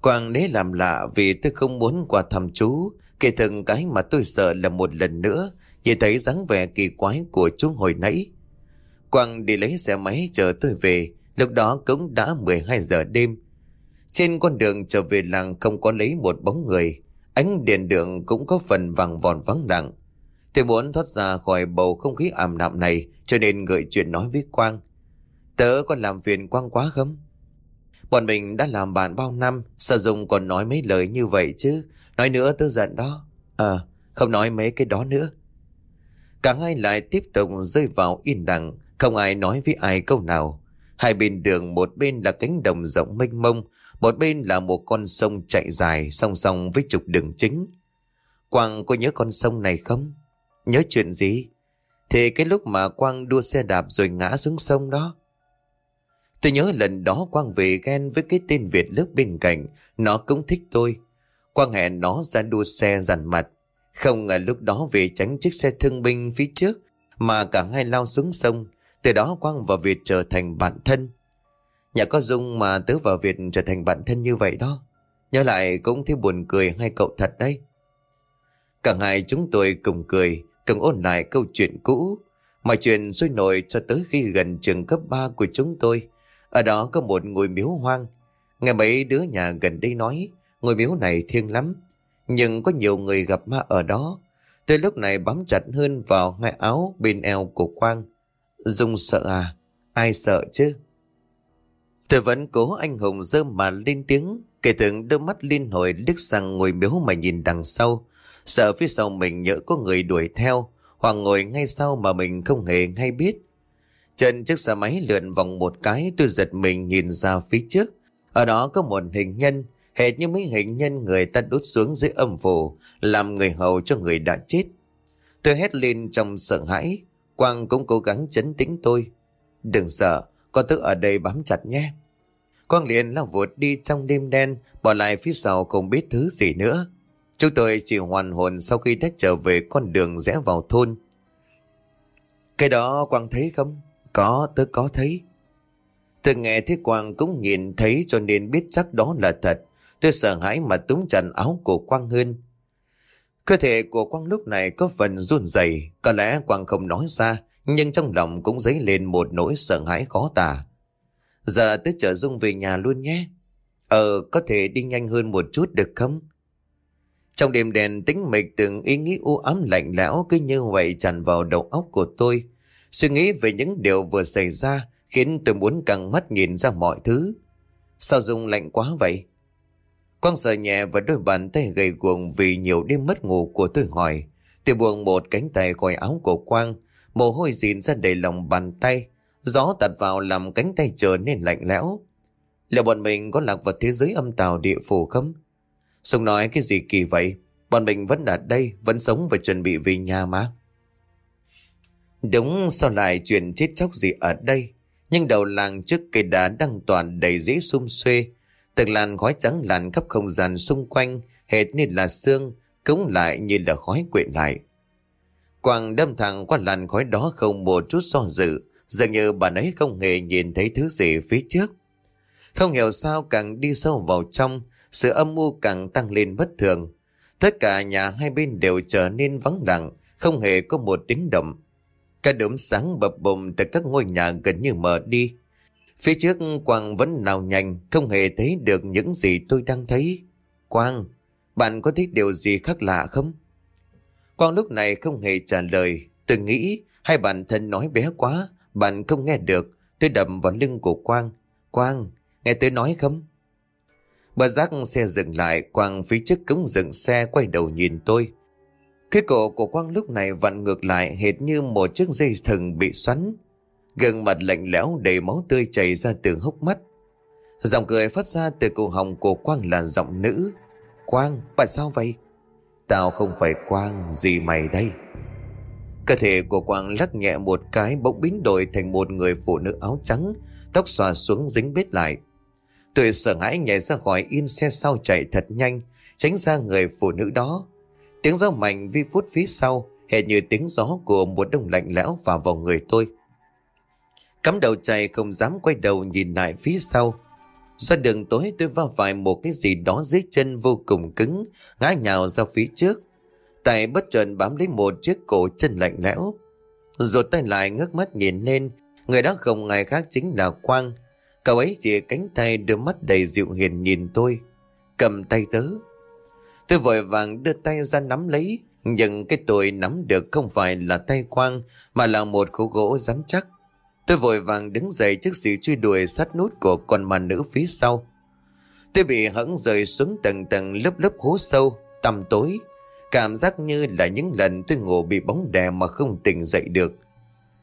Quang nế làm lạ vì tôi không muốn qua thăm chú. Kể từng cái mà tôi sợ là một lần nữa, Chỉ thấy dáng vẻ kỳ quái của chú hồi nãy. Quang đi lấy xe máy chờ tôi về. Lúc đó cũng đã 12 giờ đêm. Trên con đường trở về làng không có lấy một bóng người Ánh đèn đường cũng có phần vàng vòn vắng lặng Tôi muốn thoát ra khỏi bầu không khí ảm đạm này cho nên gợi chuyện nói với Quang. Tớ có làm phiền Quang quá không? Bọn mình đã làm bạn bao năm, sao Dung còn nói mấy lời như vậy chứ? Nói nữa tớ giận đó. Ờ, không nói mấy cái đó nữa. Cả hai lại tiếp tục rơi vào yên lặng, không ai nói với ai câu nào. Hai bên đường một bên là cánh đồng rộng mênh mông, một bên là một con sông chạy dài song song với trục đường chính. Quang có nhớ con sông này không? Nhớ chuyện gì? Thì cái lúc mà Quang đua xe đạp rồi ngã xuống sông đó. Tôi nhớ lần đó Quang về ghen với cái tên Việt lớp bên cạnh, nó cũng thích tôi. Quang hẹn nó ra đua xe dằn mặt. Không ngờ lúc đó về tránh chiếc xe thương binh phía trước, mà cả hai lao xuống sông. Từ đó Quang và Việt trở thành bạn thân. Nhà có Dung mà tớ vào Việt trở thành bạn thân như vậy đó. Nhớ lại cũng thấy buồn cười hai cậu thật đấy. Cả hai chúng tôi cùng cười, cùng ôn lại câu chuyện cũ. Mọi chuyện sôi nổi cho tới khi gần trường cấp 3 của chúng tôi. Ở đó có một ngôi miếu hoang. Nghe mấy đứa nhà gần đây nói, ngôi miếu này thiêng lắm. Nhưng có nhiều người gặp ma ở đó. Tôi lúc này bám chặt hơn vào hai áo bên eo của Quang. Dung sợ à? Ai sợ chứ? Tôi vẫn cố anh hùng dơ mà lên tiếng. Kể tưởng đôi mắt liên hồi liếc sang ngồi miếu mà nhìn đằng sau. Sợ phía sau mình nhỡ có người đuổi theo. Hoặc ngồi ngay sau mà mình không hề hay biết. Chân chiếc xe máy lượn vòng một cái tôi giật mình nhìn ra phía trước. Ở đó có một hình nhân, hệt như mấy hình nhân người ta đốt xuống dưới âm phủ, làm người hầu cho người đã chết. Tôi hét lên trong sợ hãi, Quang cũng cố gắng chấn tĩnh tôi. Đừng sợ, con tức ở đây bám chặt nhé. Quang liền lao vụt đi trong đêm đen, bỏ lại phía sau không biết thứ gì nữa. Chúng tôi chỉ hoàn hồn sau khi đã trở về con đường rẽ vào thôn. Cái đó Quang thấy không? Có, tớ có thấy. Tôi nghe thấy Quang cũng nhìn thấy cho nên biết chắc đó là thật. Tôi sợ hãi mà túm chặt áo của Quang hơn. Cơ thể của Quang lúc này có phần run rẩy, có lẽ Quang không nói ra, nhưng trong lòng cũng dấy lên một nỗi sợ hãi khó tả. Giờ tới chở Dung về nhà luôn nhé. Ờ, có thể đi nhanh hơn một chút được không? Trong đêm đèn tính mịch từng ý nghĩ u ám lạnh lẽo cứ như vậy tràn vào đầu óc của tôi. Suy nghĩ về những điều vừa xảy ra khiến tôi muốn căng mắt nhìn ra mọi thứ. Sao Dung lạnh quá vậy? Quang sờ nhẹ và đôi bàn tay gầy guồng vì nhiều đêm mất ngủ của tôi hỏi. Tôi buông một cánh tay khỏi áo của Quang, mồ hôi dịn ra đầy lòng bàn tay. Gió tạt vào làm cánh tay trở nên lạnh lẽo. Liệu bọn mình có lạc vào thế giới âm tào địa phủ không? Sông nói cái gì kỳ vậy? Bọn mình vẫn ở đây, vẫn sống và chuẩn bị về nhà mà. Đúng sao lại chuyện chết chóc gì ở đây? Nhưng đầu làng trước cây đá đang toàn đầy dĩ sum xuê. Từng làn khói trắng làn khắp không gian xung quanh, hệt như là xương, cống lại như là khói quyện lại. Quang đâm thẳng qua làn khói đó không một chút do dự, dường như bạn ấy không hề nhìn thấy thứ gì phía trước. Không hiểu sao càng đi sâu vào trong, sự âm mưu càng tăng lên bất thường. Tất cả nhà hai bên đều trở nên vắng lặng, không hề có một tiếng động. Cả đốm sáng bập bùng từ các ngôi nhà gần như mở đi. Phía trước Quang vẫn nào nhanh, không hề thấy được những gì tôi đang thấy. Quang, bạn có thấy điều gì khác lạ không? Quang lúc này không hề trả lời. Tôi nghĩ hai bạn thân nói bé quá, bạn không nghe được. Tôi đầm vào lưng của Quang. Quang, nghe tôi nói không? Bà giác xe dừng lại, Quang phía trước cống dừng xe quay đầu nhìn tôi. Cái cổ của Quang lúc này vặn ngược lại hệt như một chiếc dây thừng bị xoắn. Gương mặt lạnh lẽo đầy máu tươi chảy ra từ hốc mắt. Giọng cười phát ra từ cổ họng của Quang là giọng nữ. Quang, bạn sao vậy? Tao không phải Quang, gì mày đây? Cơ thể của Quang lắc nhẹ một cái bỗng biến đổi thành một người phụ nữ áo trắng, tóc xòa xuống dính bết lại. Tuệ sợ hãi nhảy ra khỏi yên xe sau chạy thật nhanh, tránh ra người phụ nữ đó. Tiếng gió mạnh vi phút phía sau, hệt như tiếng gió của một đông lạnh lẽo vào vào người tôi. Cắm đầu chạy không dám quay đầu nhìn lại phía sau. Do đường tối tôi va phải một cái gì đó dưới chân vô cùng cứng, ngã nhào ra phía trước. Tài bất chợt bám lấy một chiếc cổ chân lạnh lẽo. Rồi tay lại ngước mắt nhìn lên, người đó không ai khác chính là Quang. Cậu ấy chỉ cánh tay đưa mắt đầy dịu hiền nhìn tôi. Cầm tay tớ, Tôi vội vàng đưa tay ra nắm lấy, nhưng cái tôi nắm được không phải là tay quang, mà là một khúc gỗ rắn chắc. Tôi vội vàng đứng dậy trước sự truy đuổi sát nút của con ma nữ phía sau. Tôi bị hẫng rời xuống tầng tầng lớp lớp hố sâu, tăm tối. Cảm giác như là những lần tôi ngủ bị bóng đè mà không tỉnh dậy được.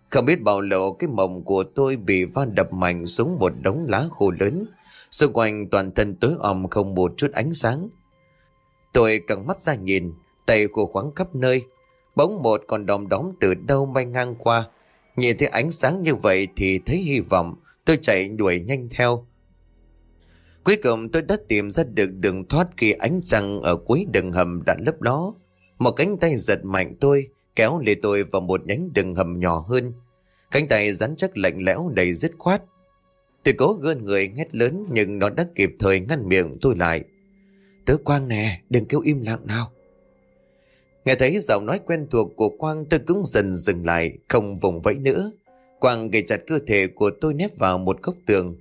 Không biết bao lâu cái mộng của tôi bị va đập mạnh xuống một đống lá khô lớn. Xung quanh toàn thân tối om không một chút ánh sáng. Tôi căng mắt ra nhìn, tay của khoáng khắp nơi. bóng một còn đom đóm từ đâu bay ngang qua. Nhìn thấy ánh sáng như vậy thì thấy hy vọng, tôi chạy đuổi nhanh theo. Cuối cùng tôi đã tìm ra được đường thoát khi ánh trăng ở cuối đường hầm đã lấp đó. Một cánh tay giật mạnh tôi, kéo lê tôi vào một nhánh đường hầm nhỏ hơn. Cánh tay rắn chắc lạnh lẽo đầy dứt khoát. Tôi cố gơn người hét lớn nhưng nó đã kịp thời ngăn miệng tôi lại. Tớ Quang nè, đừng kêu im lặng nào. Nghe thấy giọng nói quen thuộc của Quang tôi cũng dần dừng lại, không vùng vẫy nữa. Quang gầy chặt cơ thể của tôi nép vào một góc tường.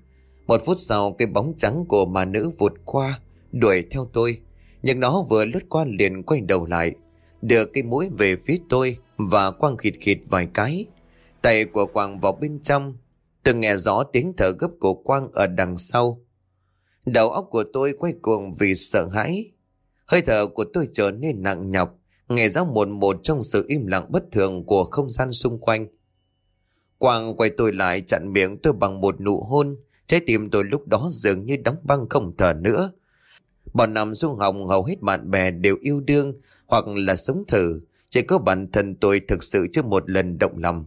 Một phút sau cái bóng trắng của mà nữ vụt qua, đuổi theo tôi. Nhưng nó vừa lướt qua liền quay đầu lại, đưa cái mũi về phía tôi và Quang khịt khịt vài cái. Tay của Quang vào bên trong, tôi nghe rõ tiếng thở gấp của Quang ở đằng sau. Đầu óc của tôi quay cuồng vì sợ hãi. Hơi thở của tôi trở nên nặng nhọc, nghe rõ một một trong sự im lặng bất thường của không gian xung quanh. Quang quay tôi lại chặn miệng tôi bằng một nụ hôn, trái tim tôi lúc đó dường như đóng băng không thở nữa. Bọn nằm dung hồng hầu hết bạn bè đều yêu đương hoặc là sống thử, chỉ có bản thân tôi thực sự chưa một lần động lòng.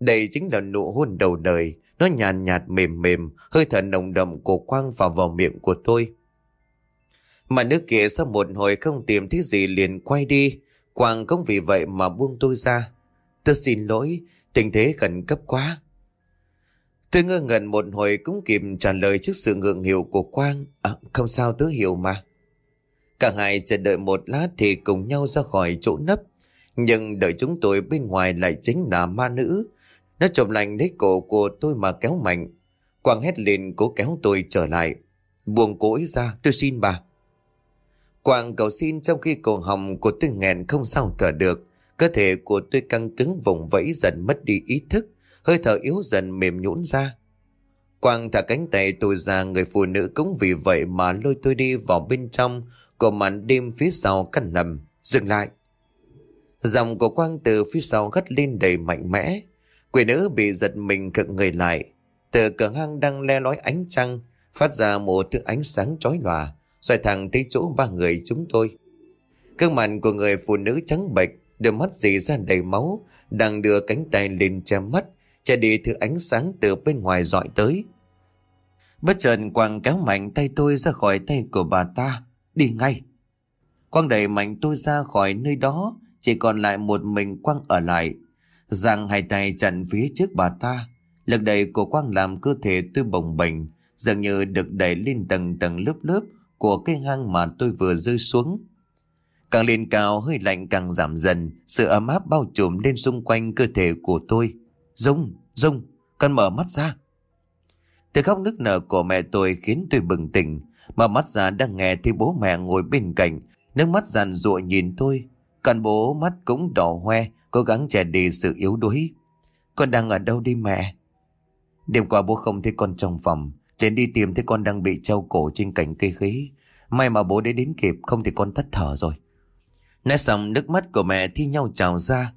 Đây chính là nụ hôn đầu đời, nó nhàn nhạt, nhạt mềm mềm, hơi thở nồng đậm của Quang vào vào miệng của tôi. Mà nước kia sau một hồi không tìm thấy gì liền quay đi, Quang không vì vậy mà buông tôi ra. Tôi xin lỗi, tình thế khẩn cấp quá. Tôi ngơ ngẩn một hồi cũng kịp trả lời trước sự ngượng hiểu của Quang. À, không sao tớ hiểu mà. Cả hai chờ đợi một lát thì cùng nhau ra khỏi chỗ nấp. Nhưng đợi chúng tôi bên ngoài lại chính là ma nữ. Nó chộp lành lấy cổ của tôi mà kéo mạnh. Quang hét lên cố kéo tôi trở lại. Buông cỗi ra, tôi xin bà. Quang cầu xin trong khi cổ họng của tôi nghẹn không sao thở được. Cơ thể của tôi căng cứng vùng vẫy dần mất đi ý thức. Hơi thở yếu dần mềm nhũn ra. Quang thả cánh tay tôi ra người phụ nữ cũng vì vậy mà lôi tôi đi vào bên trong của màn đêm phía sau căn nằm. Dừng lại. Dòng của Quang từ phía sau gắt lên đầy mạnh mẽ. Quỷ nữ bị giật mình cận người lại. Từ cửa hang đang le lói ánh trăng, phát ra một thứ ánh sáng chói lòa, xoay thẳng tới chỗ ba người chúng tôi. Cơ mặt của người phụ nữ trắng bệch, đôi mắt dì ra đầy máu, đang đưa cánh tay lên che mắt, che đi thứ ánh sáng từ bên ngoài dọi tới. Bất chợt Quang kéo mạnh tay tôi ra khỏi tay của bà ta, đi ngay. Quang đẩy mạnh tôi ra khỏi nơi đó, chỉ còn lại một mình Quang ở lại. Giang hai tay chặn phía trước bà ta, lực đẩy của Quang làm cơ thể tôi bồng bềnh, dường như được đẩy lên tầng tầng lớp lớp của cái hang mà tôi vừa rơi xuống. Càng lên cao hơi lạnh càng giảm dần, sự ấm áp bao trùm lên xung quanh cơ thể của tôi. Dung, Dung, con mở mắt ra. Từ khóc nức nở của mẹ tôi khiến tôi bừng tỉnh, mà mắt ra đang nghe thấy bố mẹ ngồi bên cạnh, nước mắt giàn rụa nhìn tôi. Còn bố mắt cũng đỏ hoe, cố gắng che đi sự yếu đuối. Con đang ở đâu đi mẹ? Đêm qua bố không thấy con trong phòng, trên đi tìm thấy con đang bị treo cổ trên cành cây khí. May mà bố đã đến kịp, không thì con thất thở rồi. Nói xong nước mắt của mẹ thi nhau trào ra.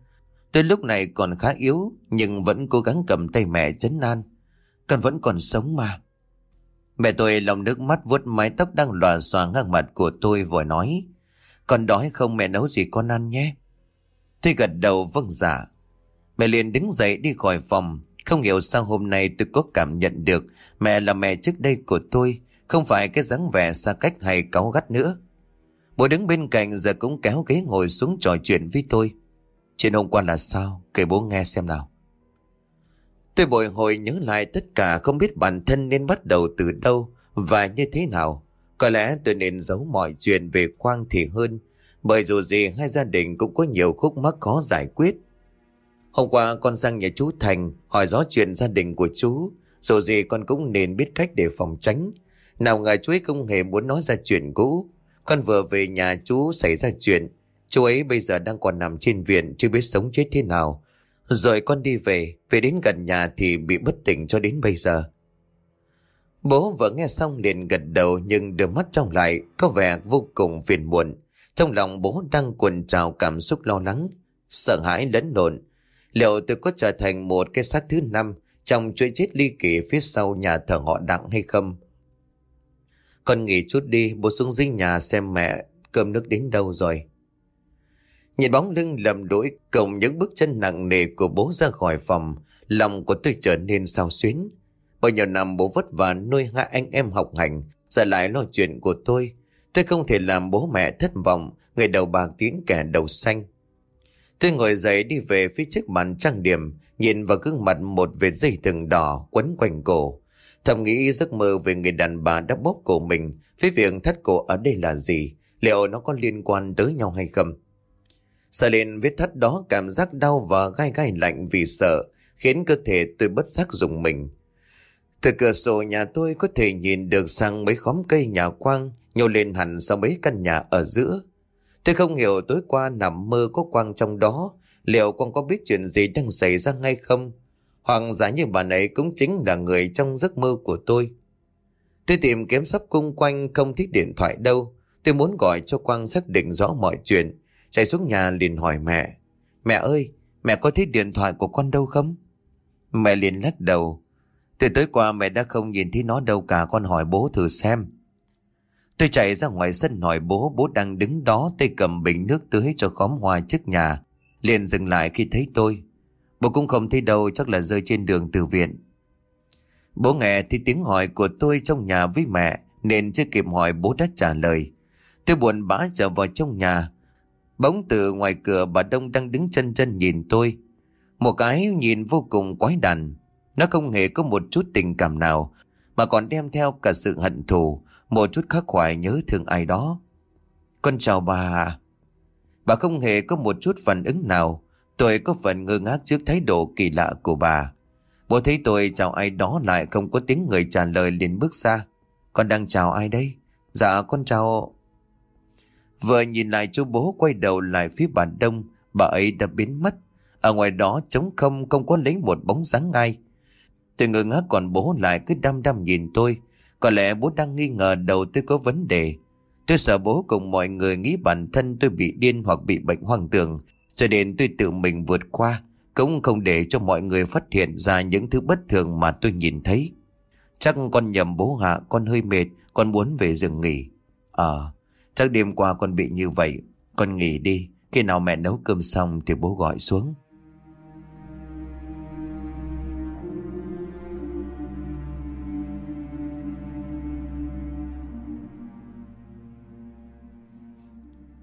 Tôi lúc này còn khá yếu, nhưng vẫn cố gắng cầm tay mẹ chấn an. Con vẫn còn sống mà. Mẹ tôi lòng nước mắt vuốt mái tóc đang lòa xòa ngang mặt của tôi vội nói. Con đói không mẹ nấu gì con ăn nhé. Thì gật đầu vâng dạ. Mẹ liền đứng dậy đi khỏi phòng. Không hiểu sao hôm nay tôi có cảm nhận được mẹ là mẹ trước đây của tôi. Không phải cái dáng vẻ xa cách hay cáu gắt nữa. Bố đứng bên cạnh giờ cũng kéo ghế ngồi xuống trò chuyện với tôi. Chuyện hôm qua là sao? Kể bố nghe xem nào. Tôi bồi hồi nhớ lại tất cả, không biết bản thân nên bắt đầu từ đâu và như thế nào. Có lẽ tôi nên giấu mọi chuyện về Quang thì hơn. Bởi dù gì hai gia đình cũng có nhiều khúc mắc khó giải quyết. Hôm qua con sang nhà chú Thành hỏi rõ chuyện gia đình của chú. Dù gì con cũng nên biết cách để phòng tránh. Nào ngờ chú ấy không hề muốn nói ra chuyện cũ. Con vừa về nhà chú xảy ra chuyện. Chú ấy bây giờ đang còn nằm trên viện chưa biết sống chết thế nào. Rồi con đi về, về đến gần nhà thì bị bất tỉnh cho đến bây giờ. Bố vừa nghe xong liền gật đầu nhưng đôi mắt trong lại có vẻ vô cùng phiền muộn. Trong lòng bố đang cuồn trào cảm xúc lo lắng, sợ hãi lẫn lộn. Liệu tôi có trở thành một cái xác thứ năm trong chuỗi chết ly kỳ phía sau nhà thờ họ đặng hay không? Con nghỉ chút đi, bố xuống dưới nhà xem mẹ cơm nước đến đâu rồi. Nhìn bóng lưng lầm đuổi cùng những bước chân nặng nề của bố ra khỏi phòng, lòng của tôi trở nên sao xuyến. Bao nhiêu năm bố vất vả nuôi hai anh em học hành, giờ lại lo chuyện của tôi. Tôi không thể làm bố mẹ thất vọng, người đầu bạc tiếng kẻ đầu xanh. Tôi ngồi dậy đi về phía trước màn trang điểm, nhìn vào gương mặt một vệt dây thừng đỏ quấn quanh cổ. Thầm nghĩ giấc mơ về người đàn bà đã bóp cổ mình, phía việc thắt cổ ở đây là gì? Liệu nó có liên quan tới nhau hay không? Sợ lên vết thắt đó cảm giác đau và gai gai lạnh vì sợ, khiến cơ thể tôi bất giác dùng mình. Từ cửa sổ nhà tôi có thể nhìn được sang mấy khóm cây nhà quang, nhô lên hẳn sau mấy căn nhà ở giữa. Tôi không hiểu tối qua nằm mơ có Quang trong đó, liệu Quang có biết chuyện gì đang xảy ra ngay không? Hoặc giả như bà ấy cũng chính là người trong giấc mơ của tôi. Tôi tìm kiếm sắp cung quanh không thích điện thoại đâu. Tôi muốn gọi cho Quang xác định rõ mọi chuyện. Chạy xuống nhà liền hỏi mẹ. Mẹ ơi, mẹ có thấy điện thoại của con đâu không? Mẹ liền lắc đầu. Từ tối qua mẹ đã không nhìn thấy nó đâu cả con hỏi bố thử xem. Tôi chạy ra ngoài sân hỏi bố, bố đang đứng đó tay cầm bình nước tưới cho khóm hoa trước nhà. Liền dừng lại khi thấy tôi. Bố cũng không thấy đâu chắc là rơi trên đường từ viện. Bố nghe thì tiếng hỏi của tôi trong nhà với mẹ nên chưa kịp hỏi bố đã trả lời. Tôi buồn bã trở vào trong nhà. Bóng từ ngoài cửa bà Đông đang đứng chân chân nhìn tôi. Một cái nhìn vô cùng quái đản. Nó không hề có một chút tình cảm nào mà còn đem theo cả sự hận thù, một chút khắc khoải nhớ thương ai đó. Con chào bà. Bà không hề có một chút phản ứng nào. Tôi có phần ngơ ngác trước thái độ kỳ lạ của bà. Bố thấy tôi chào ai đó lại không có tiếng người trả lời liền bước ra. Con đang chào ai đây? Dạ con chào... Vừa nhìn lại chú bố quay đầu lại phía bàn đông, bà ấy đã biến mất. Ở ngoài đó trống không không có lấy một bóng dáng ai. Tôi ngơ ngác còn bố lại cứ đăm đăm nhìn tôi. Có lẽ bố đang nghi ngờ đầu tôi có vấn đề. Tôi sợ bố cùng mọi người nghĩ bản thân tôi bị điên hoặc bị bệnh hoang tưởng. Cho nên tôi tự mình vượt qua. Cũng không để cho mọi người phát hiện ra những thứ bất thường mà tôi nhìn thấy. Chắc con nhầm bố hạ, con hơi mệt, con muốn về giường nghỉ. Ờ, chắc đêm qua con bị như vậy. Con nghỉ đi, khi nào mẹ nấu cơm xong thì bố gọi xuống.